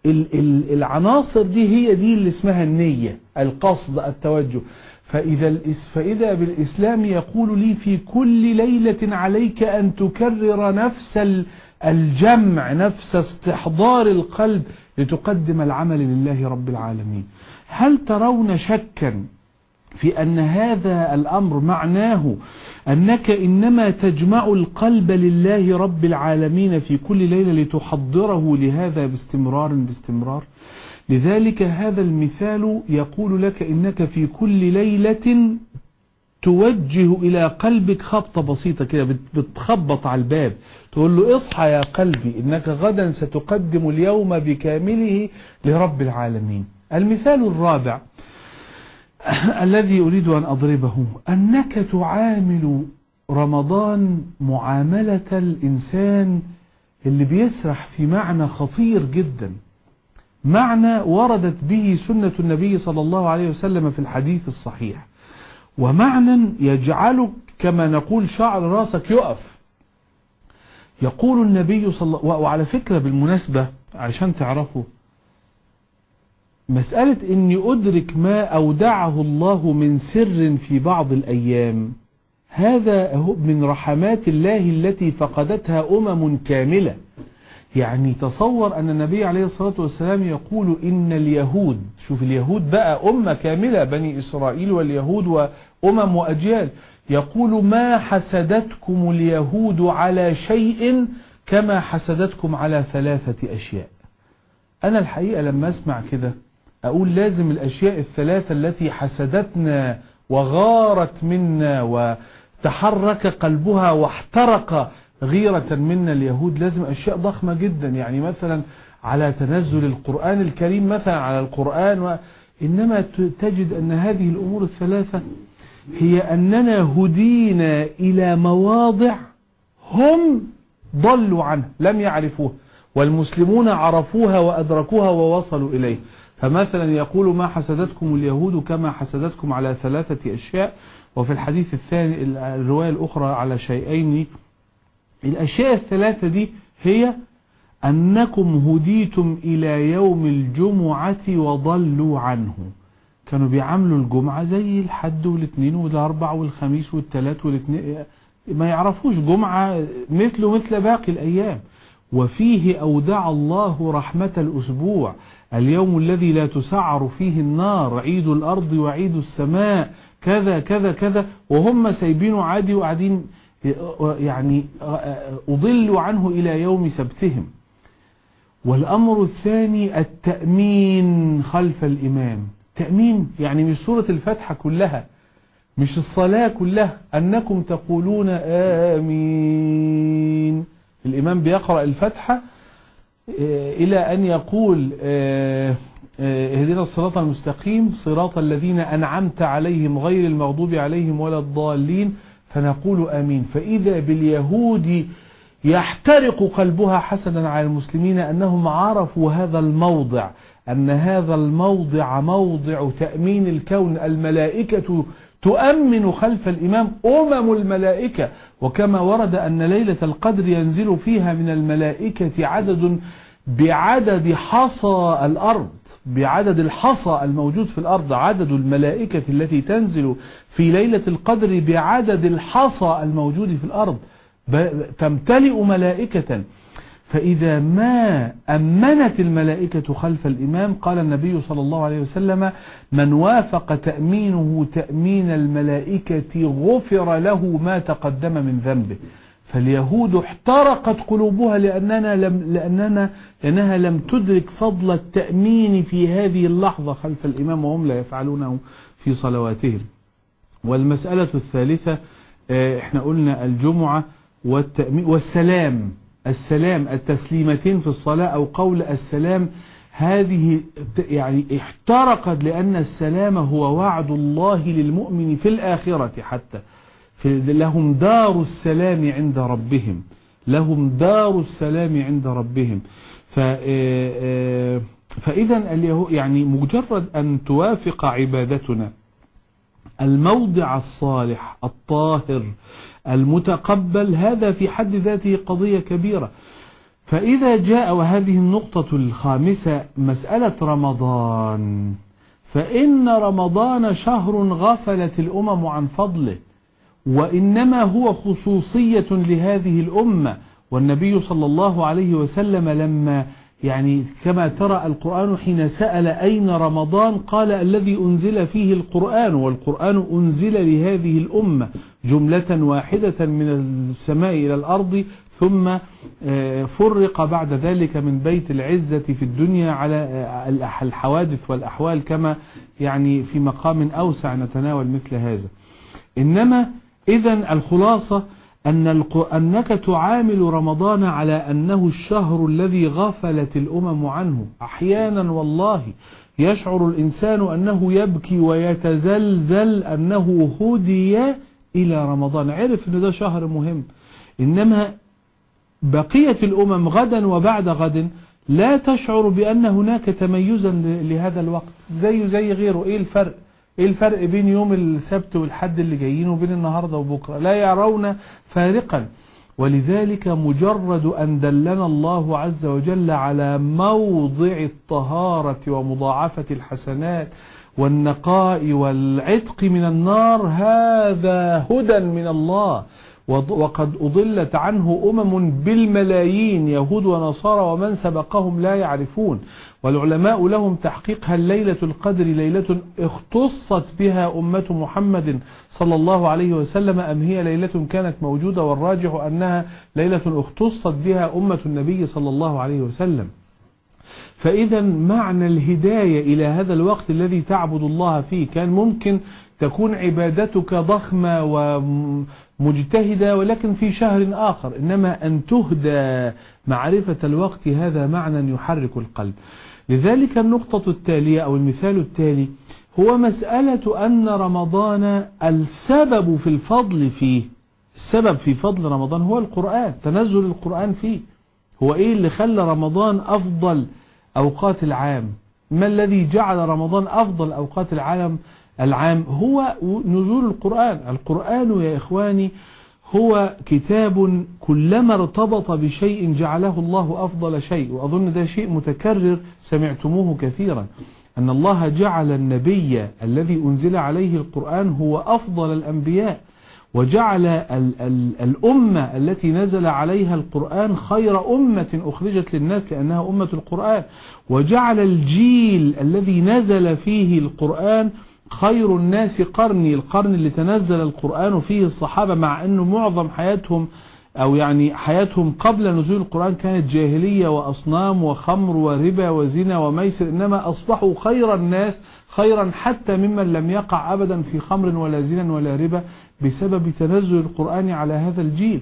العناصر دي هي دي اللي اسمها النية القصد التوجه. فإذا, فإذا بالإسلام يقول لي في كل ليلة عليك أن تكرر نفس الجمع نفس استحضار القلب لتقدم العمل لله رب العالمين. هل ترون شكا في أن هذا الأمر معناه أنك إنما تجمع القلب لله رب العالمين في كل ليلة لتحضره لهذا باستمرار باستمرار؟ لذلك هذا المثال يقول لك إنك في كل ليلة توجه إلى قلبك خبطة بسيطة كده بتخبط على الباب تقول له اصحى يا قلبي إنك غدا ستقدم اليوم بكامله لرب العالمين. المثال الرابع الذي أريد أن أضربه أنك تعامل رمضان معاملة الإنسان اللي بيسرح في معنى خطير جدا. معنى وردت به سنة النبي صلى الله عليه وسلم في الحديث الصحيح. ومعنى يجعلك كما نقول شعر راسك يقف. يقول النبي صلى الله وعلى فكرة بالمناسبة عشان تعرفوا مسألة إني أدرك ما أودعه الله من سر في بعض الأيام هذا من رحمات الله التي فقدتها أمم كاملة. يعني تصور أن النبي عليه الصلاة والسلام يقول إن اليهود شوف اليهود بقى أمة كاملة بني إسرائيل واليهود وأمم وأجيال يقول ما حسدتكم اليهود على شيء كما حسدتكم على ثلاثة أشياء. أنا الحقيقة لما أسمع كده أقول لازم الأشياء الثلاثة التي حسدتنا وغارت منا وتحرك قلبها واحترق غيرة منا اليهود لازم أشياء ضخمة جدا. يعني مثلا على تنزل القرآن الكريم مثلا على القرآن و... إنما تجد أن هذه الأمور الثلاثة هي أننا هدينا إلى مواضع هم ضلوا عنها لم يعرفوها والمسلمون عرفوها وأدركوها ووصلوا إليه فمثلا يقول ما حسدتكم اليهود كما حسدتكم على ثلاثة أشياء وفي الحديث الثاني الرواية الأخرى على شيئين. الأشياء الثلاثة دي هي أنكم هديتم إلى يوم الجمعة وضلوا عنه كانوا بيعملوا الجمعة زي الحد والاثنين والأربع والخميس والثلاث والاثنين ما يعرفوش جمعة مثله مثل باقي الأيام. وفيه أودع الله رحمة الأسبوع اليوم الذي لا تسعر فيه النار عيد الأرض وعيد السماء كذا كذا كذا. وهم سايبينه عادي وقاعدين يعني أضلوا عنه إلى يوم سبتهم. والأمر الثاني التأمين خلف الإمام. تأمين يعني مش سورة الفتحة كلها مش الصلاة كلها أنكم تقولون آمين. الإمام بيقرأ الفتحة إلى أن يقول اهدنا الصراط المستقيم صراط الذين أنعمت عليهم غير المغضوب عليهم ولا الضالين فنقول آمين. فإذا باليهود يحترق قلبها حسدا على المسلمين أنهم عرفوا هذا الموضع. أن هذا الموضع موضع تأمين الكون. الملائكة تؤمن خلف الإمام أمم الملائكة. وكما ورد أن ليلة القدر ينزل فيها من الملائكة عدد بعدد حصى الأرض بعدد الحصى الموجود في الأرض عدد الملائكة التي تنزل في ليلة القدر بعدد الحصى الموجود في الأرض. تمتلئ ملائكة. فإذا ما أمنت الملائكة خلف الإمام قال النبي صلى الله عليه وسلم من وافق تأمينه تأمين الملائكة غفر له ما تقدم من ذنبه. فاليهود احترقت قلوبها لأننا لم لأننا لأنها لم تدرك فضل التأمين في هذه اللحظة خلف الإمام وهم لا يفعلونه في صلواتهم. والمسألة الثالثة إحنا قلنا الجمعة والتأمين والسلام. السلام التسليمتين في الصلاة أو قول السلام هذه يعني احترقت لأن السلام هو وعد الله للمؤمن في الآخرة حتى. في لهم دار السلام عند ربهم. لهم دار السلام عند ربهم. ف فإذا اليهود يعني مجرد أن توافق عبادتنا الموضع الصالح الطاهر المتقبل هذا في حد ذاته قضية كبيرة. فإذا جاء وهذه النقطة الخامسة مسألة رمضان. فإن رمضان شهر غفلت الأمم عن فضله وإنما هو خصوصية لهذه الأمة. والنبي صلى الله عليه وسلم لما يعني كما ترى القرآن حين سأل أين رمضان قال الذي أنزل فيه القرآن والقرآن أنزل لهذه الأمة جملة واحدة من السماء إلى الأرض ثم فرق بعد ذلك من بيت العزة في الدنيا على الحوادث والأحوال كما يعني في مقام أوسع نتناول مثل هذا. إنما إذا الخلاصة أن أنك تعامل رمضان على أنه الشهر الذي غفلت الأمم عنه. أحيانا والله يشعر الإنسان أنه يبكي ويتزلزل أنه هدي إلى رمضان. عرف أن ده شهر مهم. إنما بقية الأمم غدا وبعد غد لا تشعر بأن هناك تميزا لهذا الوقت. زي زي غيره. إيه الفرق؟ إيه الفرق بين يوم السبت والحد اللي جايين وبين النهاردة وبكرة؟ لا يرون فارقا. ولذلك مجرد أن دلنا الله عز وجل على موضع الطهارة ومضاعفة الحسنات والنقاء والعتق من النار هذا هدى من الله. وقد أضلت عنه أمم بالملايين يهود ونصارى ومن سبقهم لا يعرفون. والعلماء لهم تحقيق هل ليلة القدر ليلة اختصت بها أمة محمد صلى الله عليه وسلم. أم هي ليلة كانت موجودة؟ والراجح أنها ليلة اختصت بها أمة النبي صلى الله عليه وسلم. فإذا معنى الهداية إلى هذا الوقت الذي تعبد الله فيه كان ممكن تكون عبادتك ضخمة ومجتهدة ولكن في شهر آخر. إنما أن تهدى معرفة الوقت هذا معنى يحرك القلب. لذلك النقطة التالية أو المثال التالي هو مسألة أن رمضان السبب في الفضل فيه. السبب في فضل رمضان هو القرآن تنزل القرآن فيه. هو إيه اللي خلى رمضان أفضل أوقات العام؟ ما الذي جعل رمضان أفضل أوقات العالم العام هو نزول القرآن. القرآن يا إخواني هو كتاب كلما ارتبط بشيء جعله الله أفضل شيء وأظن ده شيء متكرر سمعتموه كثيرا. أن الله جعل النبي الذي أنزل عليه القرآن هو أفضل الأنبياء وجعل ال ال الأمة التي نزل عليها القرآن خير أمة أخرجت للناس لأنها أمة القرآن وجعل الجيل الذي نزل فيه القرآن خير الناس قرني القرن اللي تنزل القرآن فيه الصحابة مع أنه معظم حياتهم أو يعني حياتهم قبل نزول القرآن كانت جاهلية وأصنام وخمر وربا وزنا وميسر إنما أصبحوا خير الناس خيرا حتى ممن لم يقع أبدا في خمر ولا زنا ولا ربا بسبب تنزل القرآن على هذا الجيل.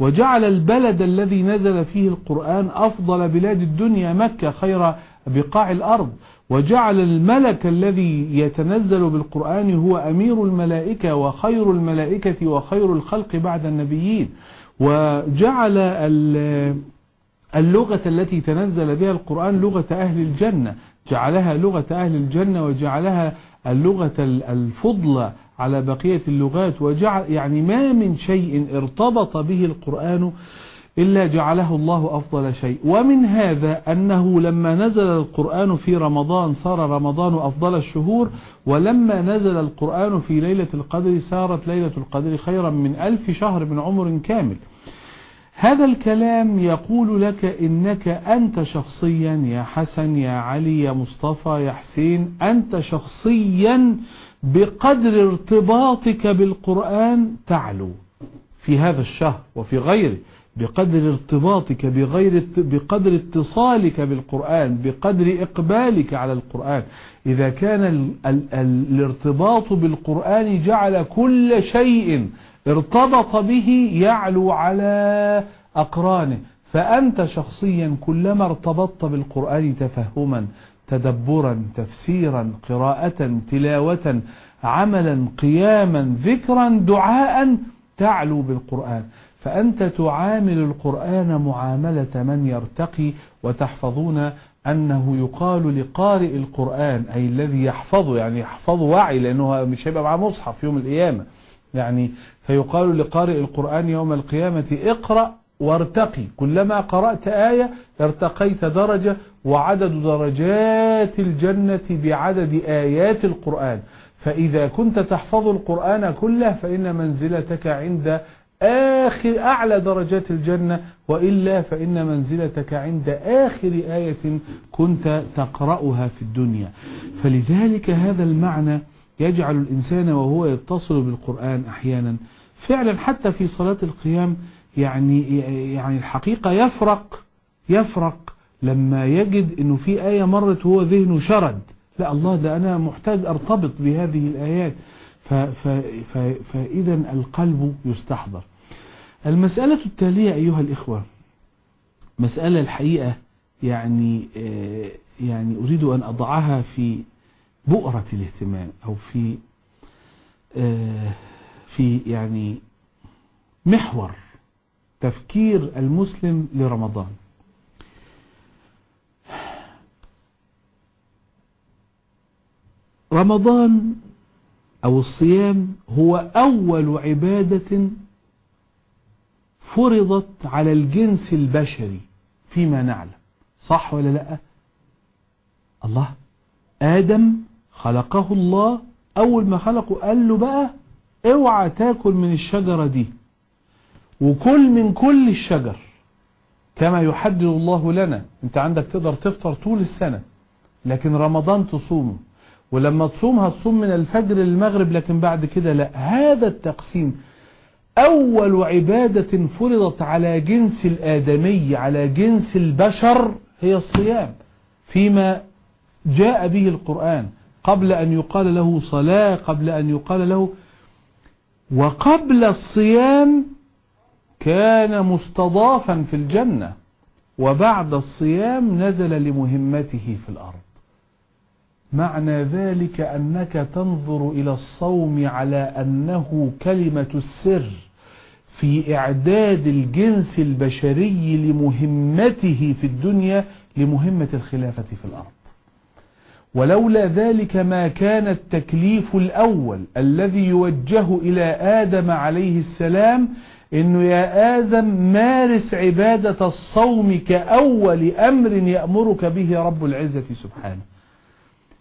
وجعل البلد الذي نزل فيه القرآن أفضل بلاد الدنيا مكة خير بقاع الأرض. وجعل الملك الذي يتنزل بالقرآن هو أمير الملائكة وخير الملائكة وخير الخلق بعد النبيين. وجعل اللغة التي تنزل بها القرآن لغة أهل الجنة. جعلها لغة أهل الجنة وجعلها اللغة الفضلى على بقية اللغات. وجعل يعني ما من شيء ارتبط به القرآن إلا جعله الله أفضل شيء. ومن هذا أنه لما نزل القرآن في رمضان صار رمضان أفضل الشهور ولما نزل القرآن في ليلة القدر صارت ليلة القدر خيرا من ألف شهر من عمر كامل. هذا الكلام يقول لك إنك أنت شخصيا يا حسن يا علي يا مصطفى يا حسين أنت شخصيا بقدر ارتباطك بالقرآن تعلو في هذا الشهر وفي غيره. بقدر ارتباطك بغير بقدر اتصالك بالقرآن بقدر إقبالك على القرآن. إذا كان ال ال ال الارتباط بالقرآن جعل كل شيء ارتبط به يعلو على أقرانه. فأنت شخصيا كلما ارتبطت بالقرآن تفهما تدبرا تفسيرا قراءة تلاوة عملا قياما ذكرا دعاء تعلو بالقرآن. فأنت تعامل القرآن معاملة من يرتقي وتحفظون أنه يقال لقارئ القرآن أي الذي يحفظه يعني يحفظه وعي لأنه مش هيبقى معاه مصحف يوم القيامة. يعني فيقال لقارئ القرآن يوم القيامة اقرأ وارتقي. كلما قرأت آية ارتقيت درجة وعدد درجات الجنة بعدد آيات القرآن. فإذا كنت تحفظ القرآن كله فإن منزلتك عند آخر أعلى درجات الجنة وإلا فإن منزلتك عند آخر آية كنت تقرأها في الدنيا. فلذلك هذا المعنى يجعل الإنسان وهو يتصل بالقرآن أحيانا. فعلا حتى في صلاة القيام يعني يعني الحقيقة يفرق يفرق لما يجد إنه في آية مرت وهو ذهنه شرد. لا الله ده أنا محتاج أرتبط بهذه الآيات. فإذا القلب يستحضر. المسألة التالية أيها الإخوة مسألة الحقيقة يعني يعني أريد أن أضعها في بؤرة الاهتمام أو في في يعني محور تفكير المسلم لرمضان. رمضان أو الصيام هو أول عبادة فرضت على الجنس البشري فيما نعلم. صح ولا لأ؟ الله. آدم خلقه الله. أول ما خلقه قال له بقى اوعى تاكل من الشجرة دي. وكل من كل الشجر. كما يحدد الله لنا. انت عندك تقدر تفطر طول السنة. لكن رمضان تصومه. ولما تصوم هتصوم من الفجر للمغرب لكن بعد كده لا. هذا التقسيم أول عبادة فرضت على جنس الآدمي على جنس البشر هي الصيام فيما جاء به القرآن قبل أن يقال له صلاة قبل أن يقال له وقبل الصيام كان مستضافا في الجنة وبعد الصيام نزل لمهمته في الأرض. معنى ذلك أنك تنظر إلى الصوم على أنه كلمة السر. في إعداد الجنس البشري لمهمته في الدنيا لمهمة الخلافة في الأرض. ولولا ذلك ما كان التكليف الأول الذي يوجه إلى آدم عليه السلام إنه يا آدم مارس عبادة الصوم كأول أمر يأمرك به رب العزة سبحانه.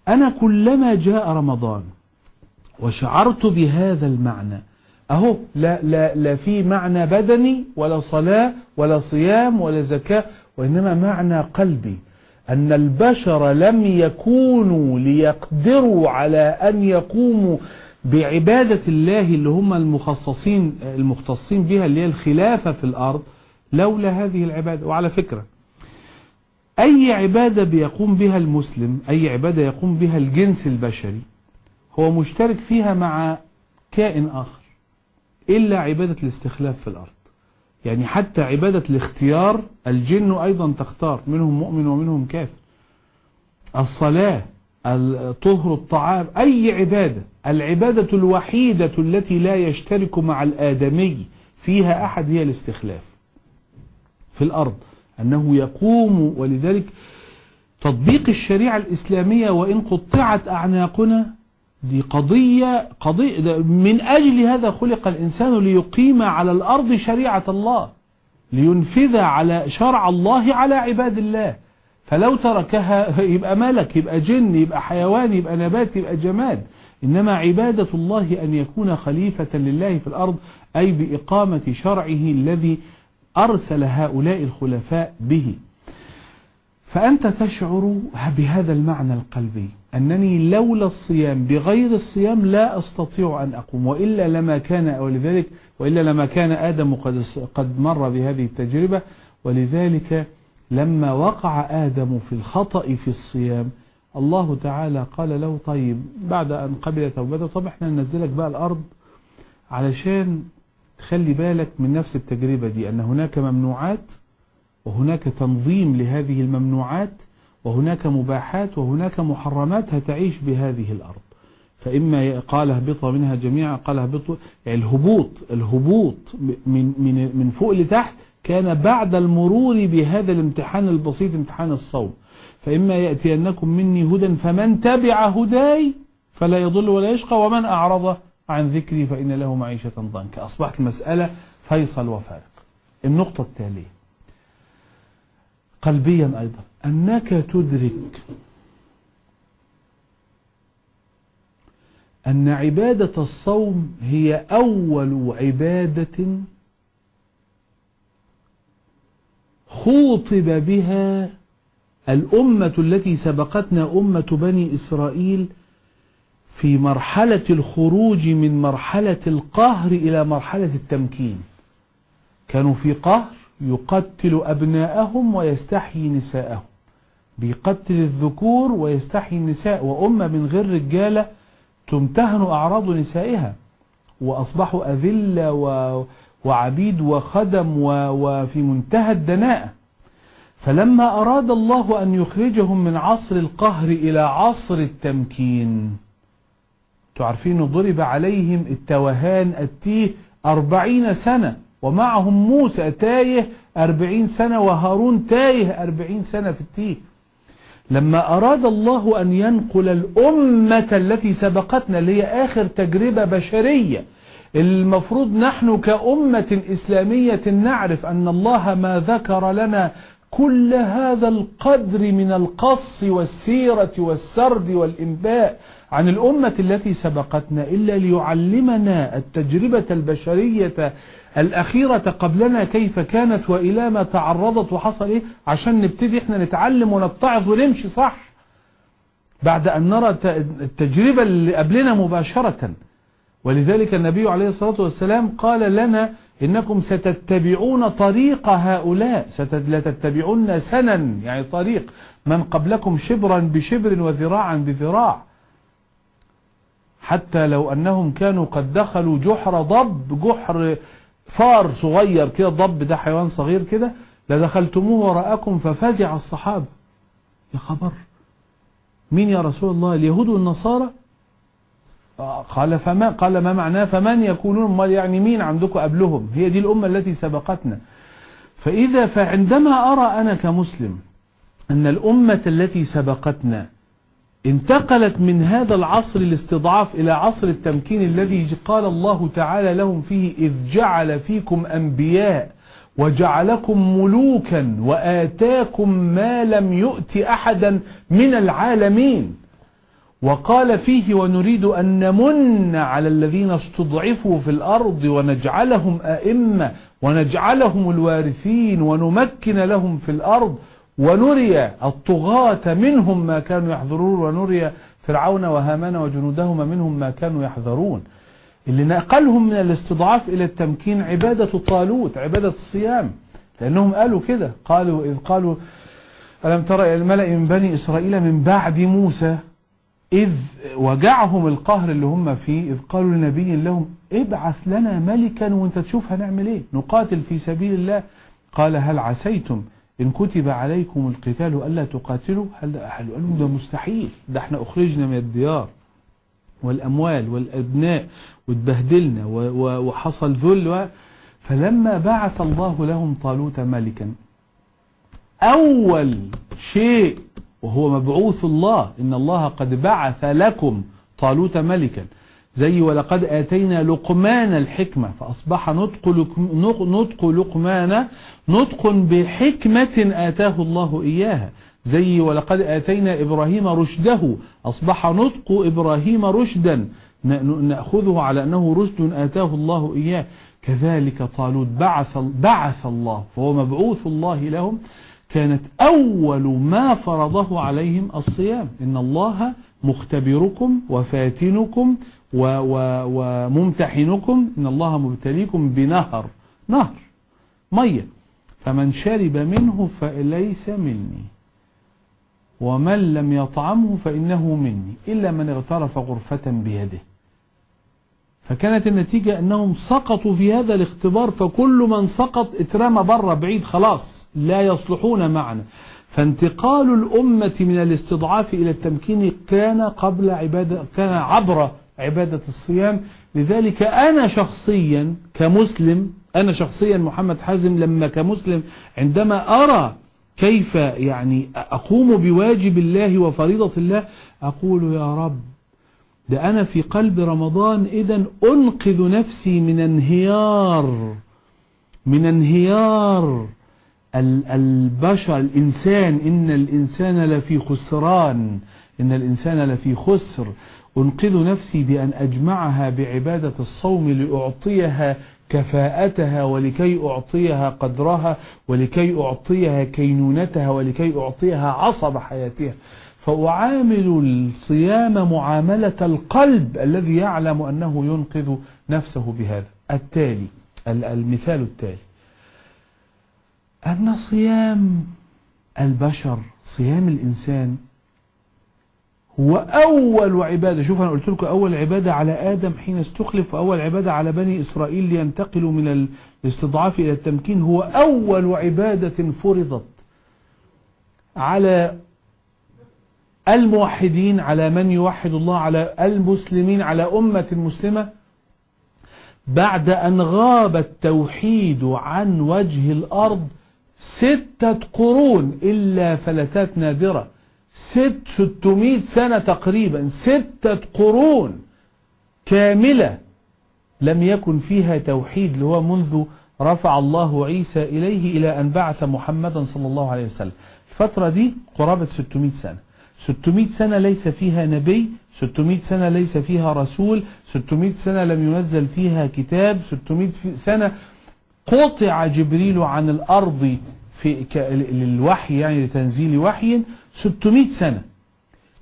أنا كلما جاء رمضان وشعرت بهذا المعنى أهو لا, لا, لا في معنى بدني ولا صلاة ولا صيام ولا زكاة وإنما معنى قلبي. أن البشر لم يكونوا ليقدروا على أن يقوموا بعبادة الله اللي هم المخصصين المختصين بها اللي هي الخلافة في الأرض لولا هذه العبادة. وعلى فكرة أي عبادة بيقوم بها المسلم أي عبادة يقوم بها الجنس البشري هو مشترك فيها مع كائن آخر. إلا عبادة الاستخلاف في الأرض. يعني حتى عبادة الاختيار الجن أيضا تختار منهم مؤمن ومنهم كافر. الصلاة طهر الطعام أي عبادة العبادة الوحيدة التي لا يشترك مع الآدمي فيها أحد هي الاستخلاف في الأرض. أنه يقوم ولذلك تطبيق الشريعة الإسلامية وإن قطعت أعناقنا دي قضية, قضية من أجل هذا خلق الإنسان ليقيم على الأرض شريعة الله لينفذ على شرع الله على عباد الله. فلو تركها يبقى ملك يبقى جن يبقى حيوان يبقى نبات يبقى جماد. إنما عبادة الله أن يكون خليفة لله في الأرض أي بإقامة شرعه الذي أرسل هؤلاء الخلفاء به. فأنت تشعر بهذا المعنى القلبي. أنني لولا الصيام بغير الصيام لا أستطيع أن أقوم وإلا لما كان ولذلك وإلا لما كان آدم قد قد مر بهذه التجربة ولذلك لما وقع آدم في الخطأ في الصيام الله تعالى قال له طيب بعد أن قبل توبته طب إحنا ننزلك بقى الأرض علشان تخلي بالك من نفس التجربة دي أن هناك ممنوعات وهناك تنظيم لهذه الممنوعات وهناك مباحات وهناك محرمات هتعيش بهذه الأرض. فإما قال اهبطوا منها جميعا قال اهبطوا يعني الهبوط الهبوط من من من فوق لتحت كان بعد المرور بهذا الامتحان البسيط امتحان الصوم. فإما يأتينكم مني هدى فمن تبع هداي فلا يضل ولا يشقى ومن أعرض عن ذكري فإن له معيشة ضنكا. أصبحت المسألة فيصل وفارق. النقطة التالية قلبيا أيضا. أنك تدرك أن عبادة الصوم هي أول عبادة خوطب بها الأمة التي سبقتنا أمة بني إسرائيل في مرحلة الخروج من مرحلة القهر إلى مرحلة التمكين. كانوا في قهر. يقتل أبناءهم ويستحيي نساءهم. بيقتل الذكور ويستحيي النساء وأمة من غير رجالة تمتهن أعراض نسائها. وأصبحوا أذلة وعبيد وخدم وفي منتهى الدناءة. فلما أراد الله أن يخرجهم من عصر القهر إلى عصر التمكين تعرفين ضرب عليهم التوهان التيه أربعين سنة. ومعهم موسى تايه أربعين سنة وهارون تايه أربعين سنة في التيه. لما أراد الله أن ينقل الأمة التي سبقتنا اللي هي آخر تجربة بشرية المفروض نحن كأمة إسلامية نعرف أن الله ما ذكر لنا كل هذا القدر من القص والسيرة والسرد والإنباء عن الأمة التي سبقتنا إلا ليعلمنا التجربة البشرية الأخيرة قبلنا كيف كانت وإلى ما تعرضت وحصل إيه؟ عشان نبتدي إحنا نتعلم ونتعظ ونمشي صح. بعد أن نرى التجربة اللي قبلنا مباشرة. ولذلك النبي عليه الصلاة والسلام قال لنا إنكم ستتبعون طريق هؤلاء. لا تتبعون سنا يعني طريق. من قبلكم شبرا بشبر وذراعا بذراع. حتى لو أنهم كانوا قد دخلوا جحر ضب جحر فار صغير كده ضب ده حيوان صغير كده لدخلتموه وراءكم ففزع الصحابة. يا خبر. مين يا رسول الله؟ اليهود والنصارى؟ قال فما قال ما معناه؟ فمن يكونون ما يعني مين عندكم قبلهم؟ هي دي الأمة التي سبقتنا. فإذا فعندما أرى أنا كمسلم أن الأمة التي سبقتنا انتقلت من هذا العصر الاستضعاف إلى عصر التمكين الذي قال الله تعالى لهم فيه إذ جعل فيكم أنبياء وجعلكم ملوكا وآتاكم ما لم يؤت أحدا من العالمين. وقال فيه ونريد أن نمن على الذين استضعفوا في الأرض ونجعلهم أئمة ونجعلهم الوارثين ونمكن لهم في الأرض. ونري الطغاة منهم ما كانوا يحذرون ونري فرعون وهامان وجنودهما منهم ما كانوا يحذرون. اللي نقلهم من الاستضعاف إلى التمكين عبادة طالوت عبادة الصيام. لأنهم قالوا كده قالوا إذ قالوا ألم ترى الملأ من بني إسرائيل من بعد موسى إذ وجعهم القهر اللي هم فيه إذ قالوا لنبي لهم ابعث لنا ملكا وانت تشوف هنعمل إيه؟ نقاتل في سبيل الله؟ قال هل عسيتم إن كتب عليكم القتال ألا تقاتلوا؟ هل قالوا ده مستحيل. ده إحنا أخرجنا من الديار والأموال والأبناء واتبهدلنا وحصل ذل فلما بعث الله لهم طالوت ملكا. أول شيء وهو مبعوث الله إن الله قد بعث لكم طالوت ملكا. زي ولقد آتينا لقمان الحكمة فأصبح نطق, نطق لقمان نطق بحكمة آتاه الله إياها. زي ولقد آتينا إبراهيم رشده أصبح نطق إبراهيم رشدا. نأخذه على أنه رشد آتاه الله إياه. كذلك طالوت بعث, بعث الله فهو مبعوث الله لهم. كانت أول ما فرضه عليهم الصيام. إن الله مختبركم وفاتنكم وممتحنكم إن الله مبتليكم بنهر. نهر. مية. فمن شرب منه فليس مني. ومن لم يطعمه فإنه مني. إلا من اغترف غرفة بيده. فكانت النتيجة أنهم سقطوا في هذا الاختبار فكل من سقط اترمى بره بعيد خلاص لا يصلحون معنا. فانتقال الأمة من الاستضعاف إلى التمكين كان قبل عبادة كان عبر عبادة الصيام. لذلك أنا شخصيا كمسلم أنا شخصيا محمد حازم لما كمسلم عندما أرى كيف يعني أقوم بواجب الله وفريضة الله أقول يا رب ده أنا في قلب رمضان إذا أنقذ نفسي من انهيار من انهيار البشر الإنسان. إن الإنسان لفي خسران إن الإنسان لفي خسر. أنقذ نفسي بأن أجمعها بعبادة الصوم لأعطيها كفاءتها ولكي أعطيها قدرها ولكي أعطيها كينونتها ولكي أعطيها عصب حياتها. فأعامل الصيام معاملة القلب الذي يعلم أنه ينقذ نفسه بهذا. التالي المثال التالي. أن صيام البشر صيام الإنسان هو أول عبادة شوف أنا قلت لكم أول عبادة على آدم حين استخلف وأول عبادة على بني إسرائيل لينتقلوا من الاستضعاف إلى التمكين هو أول عبادة فرضت على الموحدين على من يوحد الله على المسلمين على أمة مسلمة بعد أن غاب التوحيد عن وجه الأرض ستة قرون إلا فلتات نادرة. ست ستمائة سنة تقريبا ستة قرون كاملة لم يكن فيها توحيد اللي هو منذ رفع الله عيسى إليه إلى أن بعث محمدا صلى الله عليه وسلم. الفترة دي قرابة 600 سنة. 600 سنة ليس فيها نبي 600 سنة ليس فيها رسول 600 سنة لم ينزل فيها كتاب 600 سنة قطع جبريل عن الأرض في للوحي يعني لتنزيل وحي 600 سنة.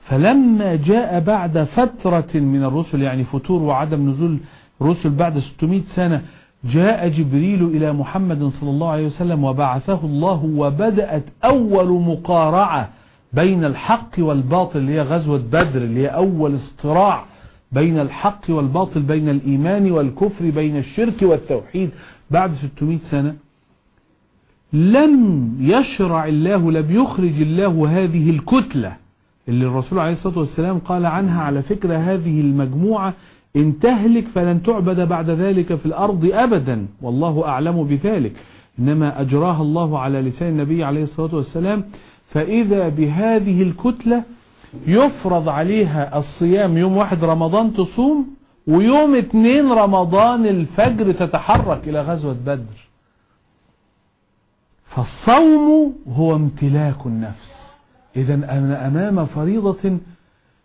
فلما جاء بعد فترة من الرسل يعني فتور وعدم نزول رسل بعد 600 سنة جاء جبريل إلى محمد صلى الله عليه وسلم وبعثه الله وبدأت أول مقارعة بين الحق والباطل اللي هي غزوة بدر اللي هي أول اصطراع بين الحق والباطل بين الإيمان والكفر بين الشرك والتوحيد بعد 600 سنة. لم يشرع الله لم يخرج الله هذه الكتلة اللي الرسول عليه الصلاة والسلام قال عنها على فكرة هذه المجموعة إن تهلك فلن تعبد بعد ذلك في الأرض أبدا والله أعلم بذلك. إنما أجراها الله على لسان النبي عليه الصلاة والسلام. فإذا بهذه الكتلة يفرض عليها الصيام يوم واحد رمضان تصوم ويوم اتنين رمضان الفجر تتحرك إلى غزوة بدر. فالصوم هو امتلاك النفس. إذا أنا أمام فريضة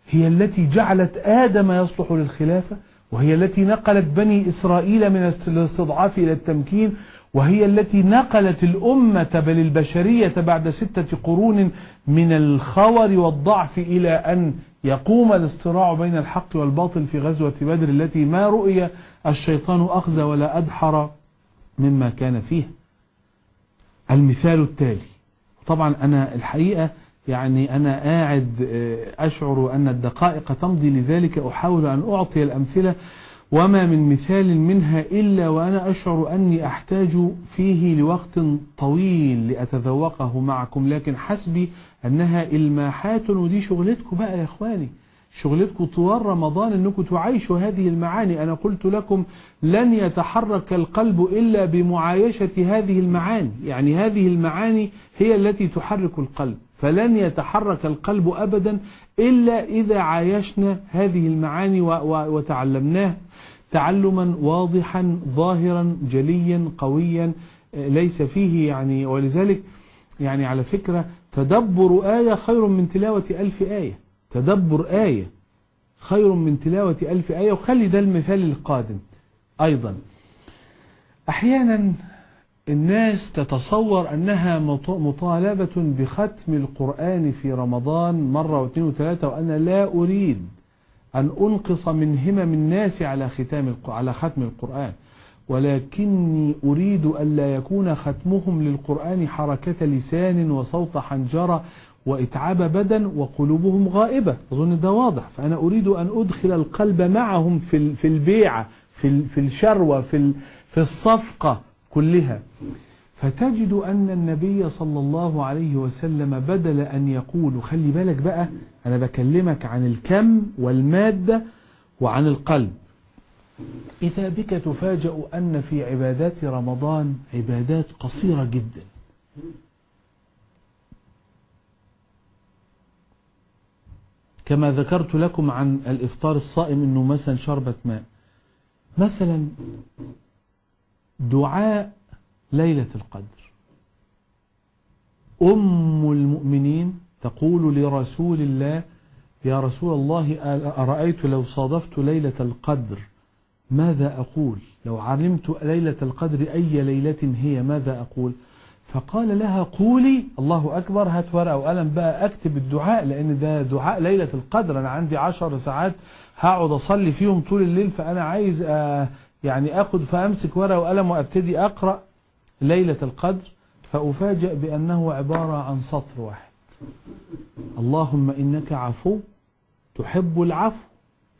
هي التي جعلت آدم يصلح للخلافة وهي التي نقلت بني إسرائيل من الاستضعاف إلى التمكين وهي التي نقلت الأمة بل البشرية بعد ستة قرون من الخور والضعف إلى أن يقوم الاصطراع بين الحق والباطل في غزوة بدر التي ما رؤي الشيطان أخزى ولا أدحر مما كان فيه المثال التالي. طبعا أنا الحقيقة يعني أنا قاعد أشعر أن الدقائق تمضي لذلك أحاول أن أعطي الأمثلة وما من مثال منها إلا وأنا أشعر أني أحتاج فيه لوقت طويل لأتذوقه معكم لكن حسبي أنها إلماحات ودي شغلتكم بقى يا إخواني. شغلتكم طوال رمضان أنكم تعيشوا هذه المعاني. أنا قلت لكم لن يتحرك القلب إلا بمعايشة هذه المعاني. يعني هذه المعاني هي التي تحرك القلب. فلن يتحرك القلب أبدا إلا إذا عايشنا هذه المعاني وتعلمناها تعلما واضحا ظاهرا جليا قويا. ليس فيه يعني ولذلك يعني على فكرة تدبر آية خير من تلاوة ألف آية. تدبر آية خير من تلاوة ألف آية وخلي ده المثال القادم أيضا. أحيانا الناس تتصور أنها مطالبة بختم القرآن في رمضان مرة واثنين وثلاثة وأنا لا أريد أن أنقص من همم الناس على ختام على ختم القرآن. ولكني أريد ألا يكون ختمهم للقرآن حركة لسان وصوت حنجرة وإتعاب بدن وقلوبهم غائبة. أظن ده واضح. فأنا أريد أن أدخل القلب معهم في في البيعة في في الشروة في في الصفقة كلها. فتجد أن النبي صلى الله عليه وسلم بدل أن يقول خلي بالك بقى أنا بكلمك عن الكم والمادة وعن القلب. إذا بك تفاجأ أن في عبادات رمضان عبادات قصيرة جدا. كما ذكرت لكم عن الإفطار الصائم أنه مثلا شربة ماء. مثلا دعاء ليلة القدر. أم المؤمنين تقول لرسول الله يا رسول الله أرأيت لو صادفت ليلة القدر؟ ماذا أقول؟ لو علمت ليلة القدر أي ليلة هي ماذا أقول؟ فقال لها قولي. الله أكبر. هات ورقة وقلم بقى أكتب الدعاء لأن ده دعاء ليلة القدر. أنا عندي عشر ساعات هقعد أصلي فيهم طول الليل فأنا عايز آه يعني أخذ فأمسك ورقة وقلم وأبتدي أقرأ ليلة القدر. فأفاجأ بأنه عبارة عن سطر واحد. اللهم إنك عفو تحب العفو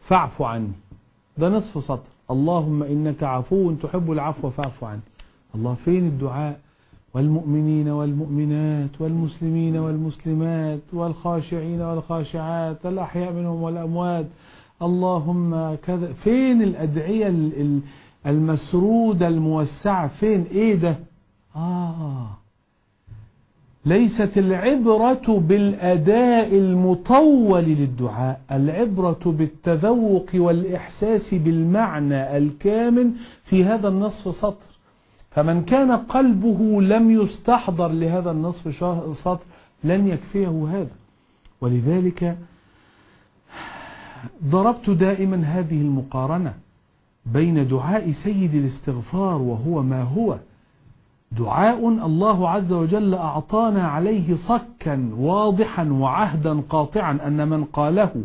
فاعف عني. ده نصف سطر. اللهم إنك عفو تحب العفو فاعف عني. الله فين الدعاء؟ والمؤمنين والمؤمنات والمسلمين والمسلمات والخاشعين والخاشعات الأحياء منهم والأموات. اللهم كذا. فين الأدعية المسرودة الموسعة؟ فين؟ إيه ده؟ آه. ليست العبرة بالأداء المطول للدعاء العبرة بالتذوق والإحساس بالمعنى الكامل في هذا النصف سطر. فمن كان قلبه لم يستحضر لهذا النصف سطر لن يكفيه هذا. ولذلك ضربت دائما هذه المقارنة بين دعاء سيد الاستغفار وهو ما هو. دعاء الله عز وجل أعطانا عليه صكا واضحا وعهدا قاطعا أن من قاله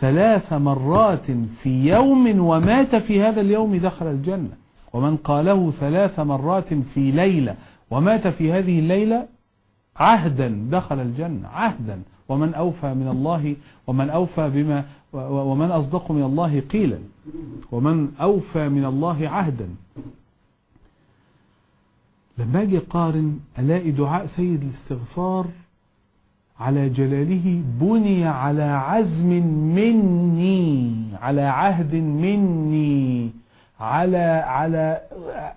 ثلاث مرات في يوم ومات في هذا اليوم دخل الجنة. ومن قاله ثلاث مرات في ليلة ومات في هذه الليلة عهدا دخل الجنة عهدا. ومن أوفى من الله ومن أوفى بما ومن أصدق من الله قيلا. ومن أوفى من الله عهدا. لما أجي قارن ألاقي دعاء سيد الاستغفار على جلاله بني على عزم مني على عهد مني. على على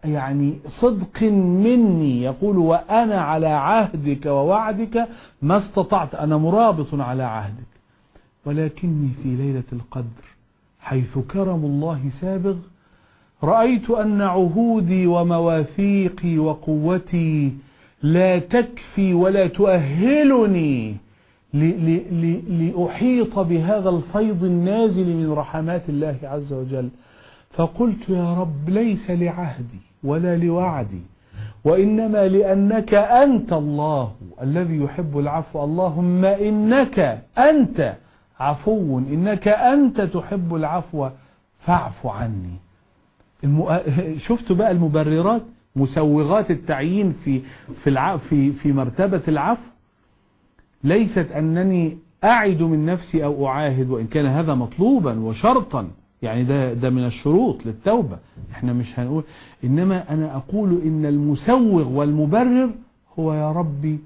يعني صدق مني. يقول وأنا على عهدك ووعدك ما استطعت. أنا مرابط على عهدك. ولكني في ليلة القدر حيث كرم الله سابغ رأيت أن عهودي ومواثيقي وقوتي لا تكفي ولا تؤهلني لأحيط بهذا الفيض النازل من رحمات الله عز وجل. فقلت يا رب ليس لعهدي ولا لوعدي وإنما لأنك أنت الله الذي يحب العفو اللهم إنك أنت عفو إنك أنت تحب العفو فاعف عني. شفتوا بقى المبررات مسوغات التعيين في في. في في مرتبة العفو ليست أنني أعد من نفسي أو أعاهد وإن كان هذا مطلوبا وشرطا يعني ده ده من الشروط للتوبة. إحنا مش هنقول إنما أنا أقول إن المسوغ والمبرر هو يا ربي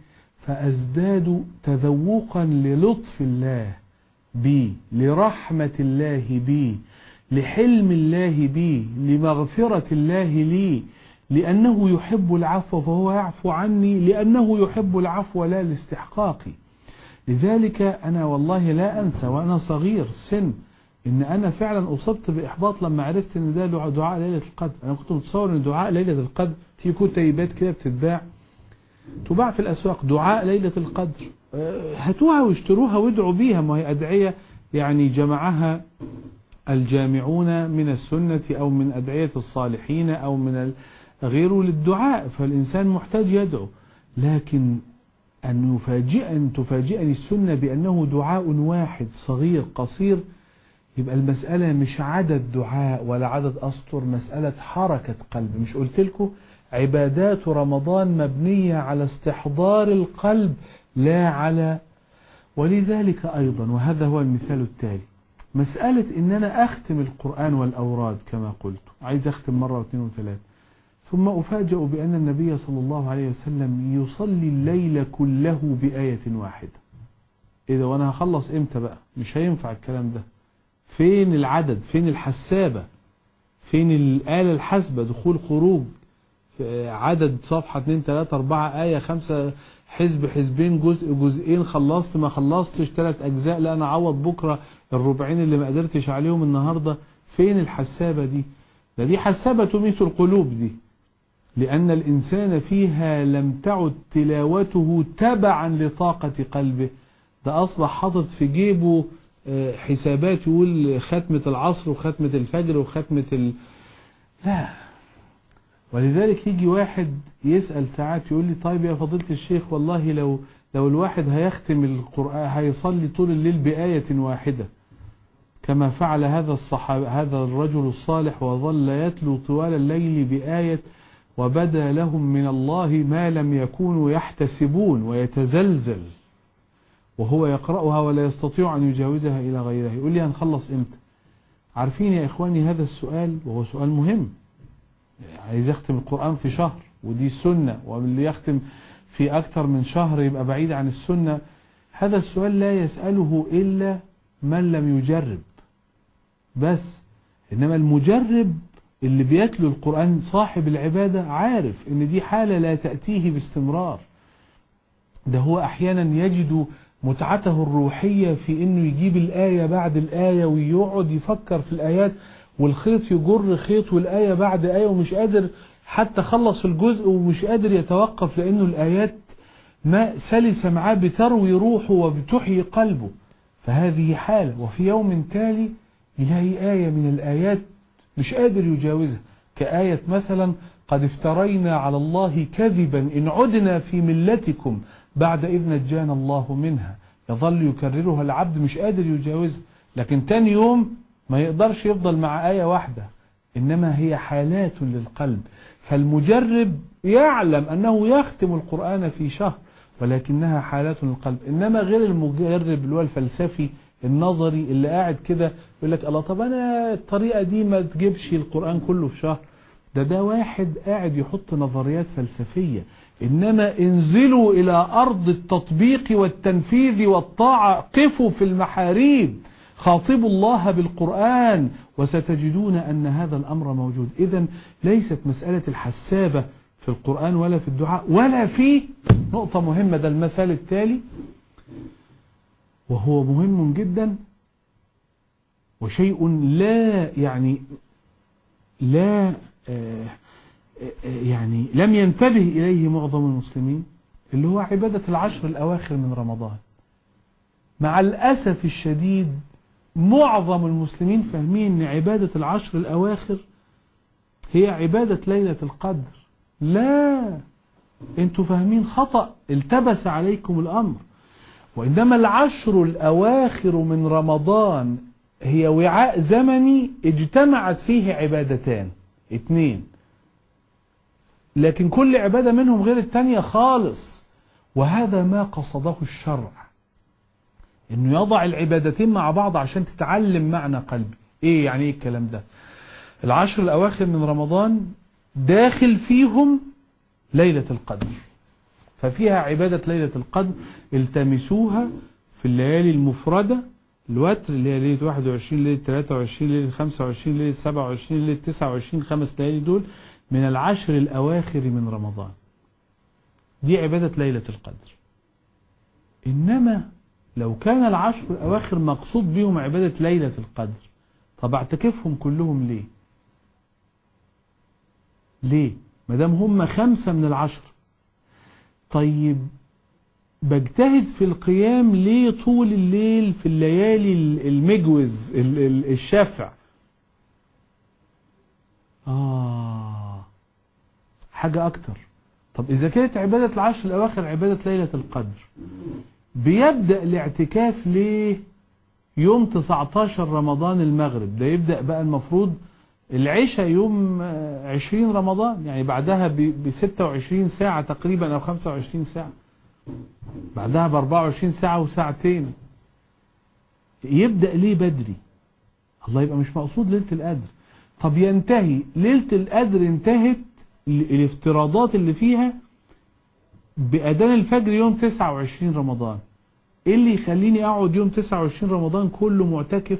فأزداد تذوقا للطف الله بي لرحمة الله بي لحلم الله بي لمغفرة الله لي لأنه يحب العفو فهو يعفو عني لأنه يحب العفو لا لاستحقاقي لذلك أنا والله لا أنسى وأنا صغير سن إن أنا فعلا أصبت بإحباط لما عرفت إن ده دعاء ليلة القدر. أنا كنت متصور إن دعاء ليلة القدر في كتيبات كده بتتباع. تباع في الأسواق. دعاء ليلة القدر. هاتوها واشتروها وادعوا بيها. ما هي أدعية يعني جمعها الجامعون من السنة أو من أدعية الصالحين أو من غيره للدعاء. فالإنسان محتاج يدعو. لكن أن يفاجئ أن تفاجئني السنة بأنه دعاء واحد صغير قصير يبقى المسألة مش عدد دعاء ولا عدد أسطر مسألة حركة قلب. مش قلت لكم عبادات رمضان مبنية على استحضار القلب لا على ولذلك أيضا وهذا هو المثال التالي. مسألة إن أنا أختم القرآن والأوراد كما قلت. عايز أختم مرة واثنين وثلاثة. ثم أفاجأ بأن النبي صلى الله عليه وسلم يصلي الليل كله بآية واحدة. إذا وأنا هخلص إمتى بقى؟ مش هينفع الكلام ده. فين العدد؟ فين الحسابة؟ فين الآلة الحاسبة؟ دخول خروج. عدد صفحة 2 3 4 آية 5 حزب حزبين جزء جزئين خلصت ما خلصتش ثلاث أجزاء لا أنا عوض بكرة الربعين اللي ما قدرتش عليهم النهاردة. فين الحسابة دي؟ ده دي حسابة تميت القلوب دي. لأن الإنسان فيها لم تعد تلاوته تبعا لطاقة قلبه. ده أصبح حاطط في جيبه حسابات يقول ختمة العصر وختمة الفجر وختمة ال... لا. ولذلك يجي واحد يسأل ساعات يقول لي طيب يا فضيلة الشيخ والله لو لو الواحد هيختم القرآن هيصلي طول الليل بآية واحدة كما فعل هذا الصحابي هذا الرجل الصالح وظل يتلو طوال الليل بآية وبدا لهم من الله ما لم يكونوا يحتسبون ويتزلزل. وهو يقرأها ولا يستطيع أن يجاوزها إلى غيره يقول لي هنخلص إمتى؟ عارفين يا إخواني هذا السؤال وهو سؤال مهم. عايز يختم القرآن في شهر ودي السنة واللي يختم في أكثر من شهر يبقى بعيد عن السنة. هذا السؤال لا يسأله إلا من لم يجرب. بس إنما المجرب اللي بيتلو القرآن صاحب العبادة عارف إن دي حالة لا تأتيه باستمرار. ده هو أحيانا يجد متعته الروحية في إنه يجيب الآية بعد الآية ويقعد يفكر في الآيات والخيط يجر خيط والآية بعد آية ومش قادر حتى خلص الجزء ومش قادر يتوقف لأنه الآيات ما سلس معاه بتروي روحه وبتحيي قلبه. فهذه حالة وفي يوم تالي يلاقي آية من الآيات مش قادر يجاوزها. كآية مثلا قد افترينا على الله كذبا إن عدنا في ملتكم بعد إذ نجانا الله منها. يظل يكررها العبد مش قادر يجاوزها. لكن تاني يوم ما يقدرش يفضل مع آية واحدة. إنما هي حالات للقلب. فالمجرب يعلم أنه يختم القرآن في شهر ولكنها حالات للقلب. إنما غير المجرب اللي هو الفلسفي النظري اللي قاعد كده يقول لك الله طب أنا الطريقة دي ما تجيبش القرآن كله في شهر. ده ده واحد قاعد يحط نظريات فلسفية. إنما انزلوا إلى أرض التطبيق والتنفيذ والطاعة قفوا في المحاريب. خاطبوا الله بالقرآن وستجدون أن هذا الأمر موجود. إذا ليست مسألة الحسابة في القرآن ولا في الدعاء ولا في نقطة مهمة. ده المثال التالي. وهو مهم جدا وشيء لا يعني لا يعني لم ينتبه إليه معظم المسلمين اللي هو عبادة العشر الأواخر من رمضان. مع الأسف الشديد معظم المسلمين فاهمين إن عبادة العشر الأواخر هي عبادة ليلة القدر. لا أنتوا فاهمين خطأ. التبس عليكم الأمر. وإنما العشر الأواخر من رمضان هي وعاء زمني اجتمعت فيه عبادتان. اتنين لكن كل عبادة منهم غير التانية خالص. وهذا ما قصده الشرع. إنه يضع العبادتين مع بعض عشان تتعلم معنى قلبي. إيه يعني إيه الكلام ده؟ العشر الأواخر من رمضان داخل فيهم ليلة القدر. ففيها عبادة ليلة القدر التمسوها في الليالي المفردة الوتر اللي هي ليلة 21 ليلة 23 ليلة 25 ليلة 27 ليلة 29 خمس ليالي دول من العشر الأواخر من رمضان. دي عبادة ليلة القدر. إنما لو كان العشر الأواخر مقصود بهم عبادة ليلة القدر طب اعتكفهم كلهم ليه؟ ليه؟ مدام هم خمسة من العشر. طيب بجتهد في القيام ليه طول الليل في الليالي المجوز الشفع آه. حاجة أكتر. طب إذا كانت عبادة العشر الأواخر عبادة ليلة القدر بيبدأ الاعتكاف ليه يوم 19 رمضان المغرب؟ ده يبدأ بقى المفروض العشاء يوم 20 رمضان يعني بعدها ب 26 ساعة تقريبا أو 25 ساعة. بعدها ب 24 ساعة وساعتين. يبدأ ليه بدري؟ الله يبقى مش مقصود ليلة القدر. طب ينتهي. ليلة القدر انتهت الافتراضات اللي فيها بأذان الفجر يوم 29 رمضان. إيه اللي يخليني أقعد يوم 29 رمضان كله معتكف؟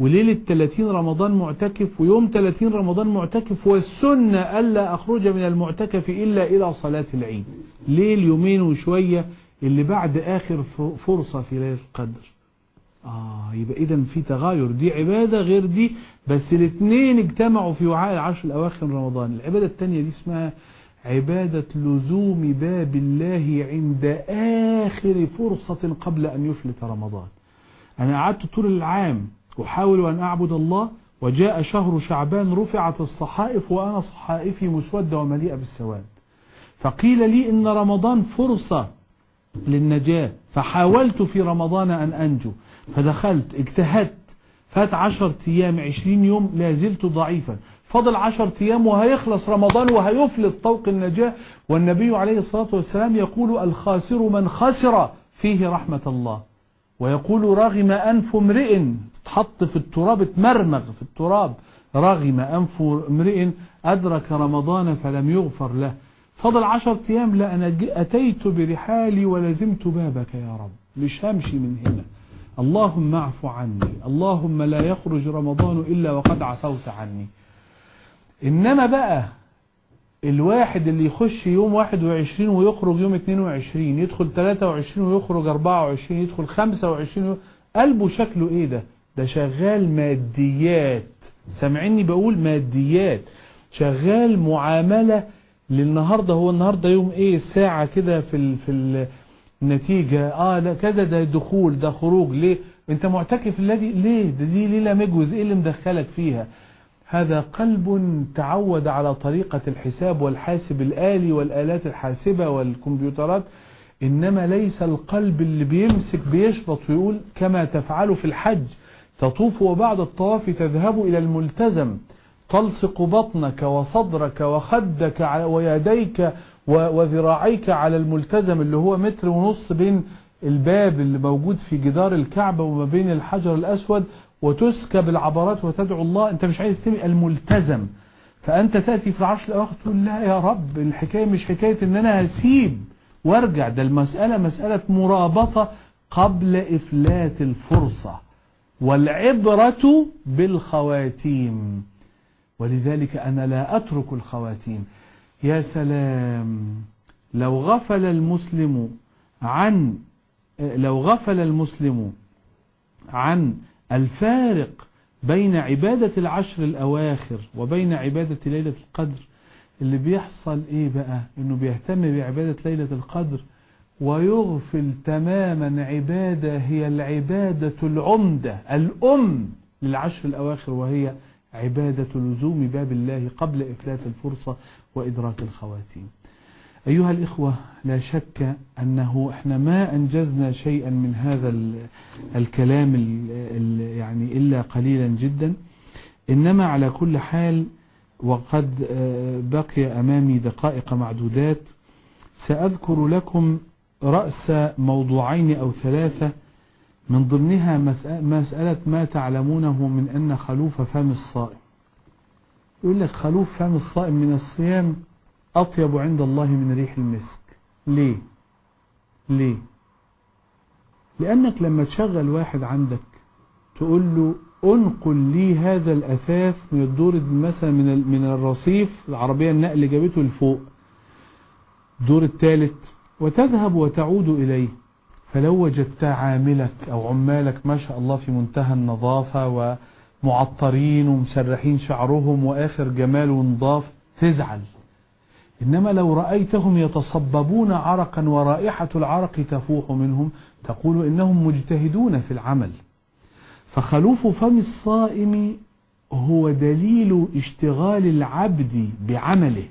وليلة 30 رمضان معتكف ويوم 30 رمضان معتكف والسنة ألا أخرج من المعتكف إلا إلى صلاة العيد. ليه اليومين وشوية اللي بعد آخر فرصة في ليلة القدر. آه يبقى إذا في تغاير دي عبادة غير دي بس الاثنين اجتمعوا في وعاء العشر الأواخر من رمضان. العبادة الثانية دي اسمها عبادة لزوم باب الله عند آخر فرصة قبل أن يفلت رمضان. أنا قعدت طول العام أحاول أن أعبد الله وجاء شهر شعبان رفعت الصحائف وأنا صحائفي مسودة ومليئة بالسواد. فقيل لي إن رمضان فرصة للنجاة فحاولت في رمضان أن أنجو. فدخلت اجتهدت فات عشر أيام عشرين يوم لا زلت ضعيفا. فضل عشر أيام وهيخلص رمضان وهيفلت طوق النجاة. والنبي عليه الصلاة والسلام يقول الخاسر من خسر فيه رحمة الله. ويقول رغم أنف امرئ تحط في التراب اتمرمغ في التراب. رغم أنف امرئ أدرك رمضان فلم يغفر له. فضل عشر أيام لا أنا أتيت برحالي ولزمت بابك يا رب. مش همشي من هنا. اللهم اعف عني. اللهم لا يخرج رمضان إلا وقد عفوت عني. إنما بقى الواحد اللي يخش يوم 21 ويخرج يوم 22 يدخل 23 ويخرج 24 يدخل 25 وي- قلبه شكله إيه ده؟ ده شغال ماديات. سامعيني بقول ماديات. شغال معاملة للنهاردة. هو النهاردة يوم إيه؟ الساعة كده في في ال النتيجة آه لا كذا ده دخول ده خروج ليه؟ أنت معتكف الذي ليه؟ ده دي ليلة مجوز إيه اللي مدخلك فيها؟ هذا قلب تعود على طريقة الحساب والحاسب الآلي والآلات الحاسبة والكمبيوترات إنما ليس القلب اللي بيمسك بيشبط ويقول كما تفعل في الحج تطوف وبعد الطواف تذهب إلى الملتزم تلصق بطنك وصدرك وخدك ويديك وذراعيك على الملتزم اللي هو متر ونص بين الباب اللي موجود في جدار الكعبة وما بين الحجر الأسود وتسكب العبرات وتدعو الله. أنت مش عايز تبقى الملتزم. فأنت تأتي في العشر الاواخر تقول لا يا رب الحكاية مش حكاية إن أنا هسيب. وارجع ده المسألة مسألة مرابطة قبل إفلات الفرصة والعبرة بالخواتيم. ولذلك أنا لا أترك الخواتيم. يا سلام لو غفل المسلم عن لو غفل المسلم عن الفارق بين عبادة العشر الأواخر وبين عبادة ليلة القدر اللي بيحصل إيه بقى؟ إنه بيهتم بعبادة ليلة القدر ويغفل تماما عبادة هي العبادة العمدة الأم للعشر الأواخر وهي عبادة لزوم باب الله قبل إفلات الفرصة وإدراك الخواتيم. أيها الإخوة لا شك أنه إحنا ما أنجزنا شيئا من هذا ال الكلام ال ال يعني إلا قليلا جدا. إنما على كل حال وقد بقي أمامي دقائق معدودات. سأذكر لكم رأس موضوعين أو ثلاثة من ضمنها مسألة ما تعلمونه من أن خلوف فم الصائم. يقول لك خلوف فم الصائم من الصيام أطيب عند الله من ريح المسك. ليه؟ ليه؟ لأنك لما تشغل واحد عندك تقول له انقل لي هذا الأثاث من الدور مثلا من من الرصيف العربية النقل جابته لفوق. الدور الثالث وتذهب وتعود إليه. فلو وجدت عاملك أو عمالك ما شاء الله في منتهى النظافة ومعطرين ومسرحين شعرهم وآخر جمال ونضاف تزعل. إنما لو رأيتهم يتصببون عرقا ورائحة العرق تفوح منهم تقول إنهم مجتهدون في العمل. فخلوف فم الصائم هو دليل اشتغال العبد بعمله.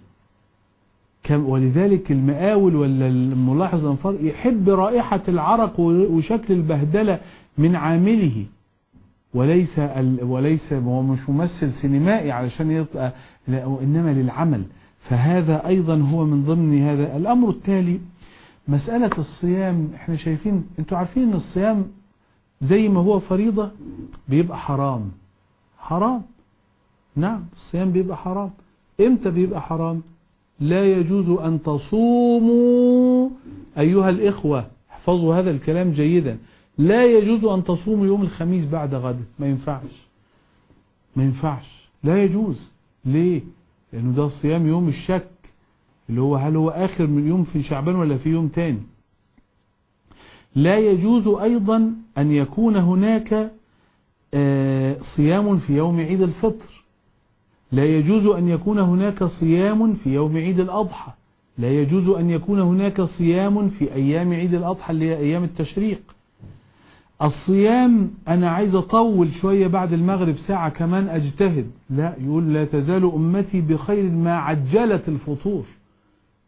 ولذلك المقاول ولا الملاحظ الأنفار يحب رائحة العرق وشكل البهدلة من عامله. وليس وليس هو مش ممثل سينمائي علشان يبقى إنما للعمل. فهذا أيضا هو من ضمن هذا الأمر. التالي مسألة الصيام. إحنا شايفين أنتوا عارفين إن الصيام زي ما هو فريضة بيبقى حرام. حرام. نعم الصيام بيبقى حرام. إمتى بيبقى حرام؟ لا يجوز أن تصوموا أيها الإخوة. احفظوا هذا الكلام جيدا. لا يجوز أن تصوموا يوم الخميس بعد غد. ما ينفعش. ما ينفعش. لا يجوز. ليه؟ لأنه ده صيام يوم الشك. اللي هو هل هو آخر من يوم في شعبان ولا في يوم تاني؟ لا يجوز أيضا أن يكون هناك صيام في يوم عيد الفطر. لا يجوز أن يكون هناك صيام في يوم عيد الأضحى. لا يجوز أن يكون هناك صيام في أيام عيد الأضحى اللي هي أيام التشريق. الصيام أنا عايز أطول شوية بعد المغرب ساعة كمان أجتهد. لا يقول لا تزال أمتي بخير ما عجلت الفطور.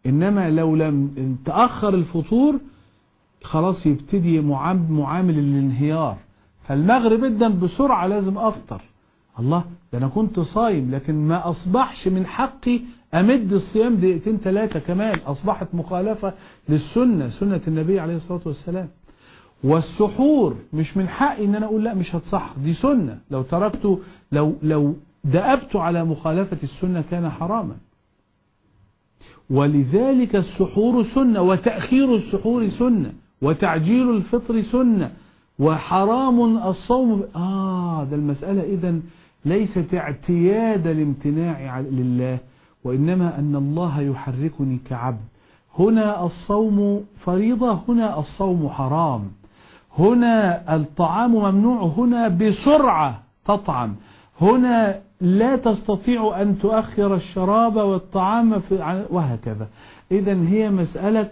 إنما لو لم تأخر الفطور خلاص يبتدي معامل الانهيار. فالمغرب جدا بسرعة لازم أفطر. الله ده أنا كنت صايم لكن ما أصبحش من حقي أمد الصيام دقيقتين ثلاثة كمان. أصبحت مخالفة للسنة سنة النبي عليه الصلاة والسلام. والسحور مش من حقي إن أنا أقول لا مش هتصح. دي سنة. لو تركته لو لو دأبت على مخالفة السنة كان حراما. ولذلك السحور سنة وتأخير السحور سنة وتعجيل الفطر سنة وحرام الصوم. آه ده المسألة إذا ليست اعتياد الامتناع لله وإنما أن الله يحركني كعبد. هنا الصوم فريضة هنا الصوم حرام. هنا الطعام ممنوع هنا بسرعة تطعم. هنا لا تستطيع أن تؤخر الشراب والطعام وهكذا. إذا هي مسألة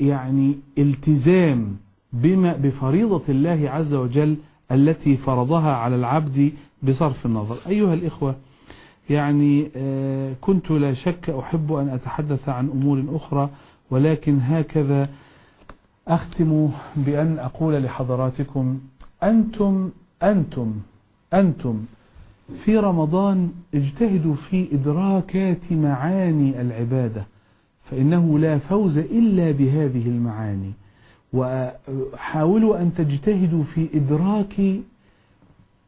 يعني التزام بما بفريضة الله عز وجل التي فرضها على العبد بصرف النظر. أيها الإخوة يعني كنت لا شك أحب أن أتحدث عن أمور أخرى ولكن هكذا أختم بأن أقول لحضراتكم أنتم أنتم أنتم في رمضان اجتهدوا في إدراكات معاني العبادة فإنه لا فوز إلا بهذه المعاني. وحاولوا أن تجتهدوا في إدراك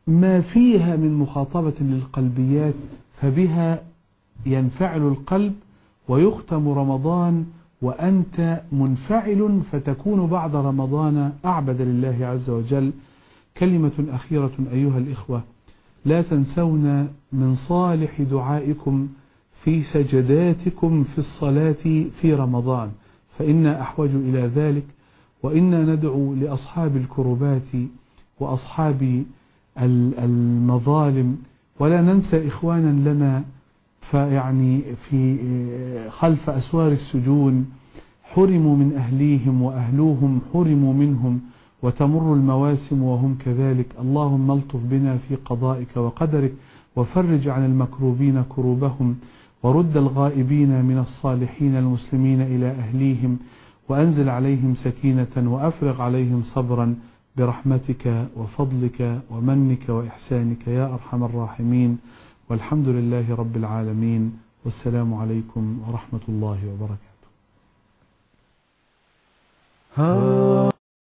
ما فيها من مخاطبة للقلبيات فبها ينفعل القلب ويختم رمضان وأنت منفعل فتكون بعد رمضان أعبد لله عز وجل. كلمة أخيرة أيها الإخوة لا تنسون من صالح دعائكم في سجداتكم في الصلاة في رمضان فإنا أحوج إلى ذلك وإنا ندعو لأصحاب الكربات وأصحاب المظالم. ولا ننسى إخوانا لنا فيعني في خلف أسوار السجون. حرموا من أهليهم وأهلوهم حرموا منهم وتمر المواسم وهم كذلك. اللهم ألطف بنا في قضائك وقدرك وفرج عن المكروبين كروبهم. ورد الغائبين من الصالحين المسلمين إلى أهليهم. وأنزل عليهم سكينة وأفرغ عليهم صبرا برحمتك وفضلك ومنك وإحسانك يا أرحم الراحمين والحمد لله رب العالمين والسلام عليكم ورحمة الله وبركاته.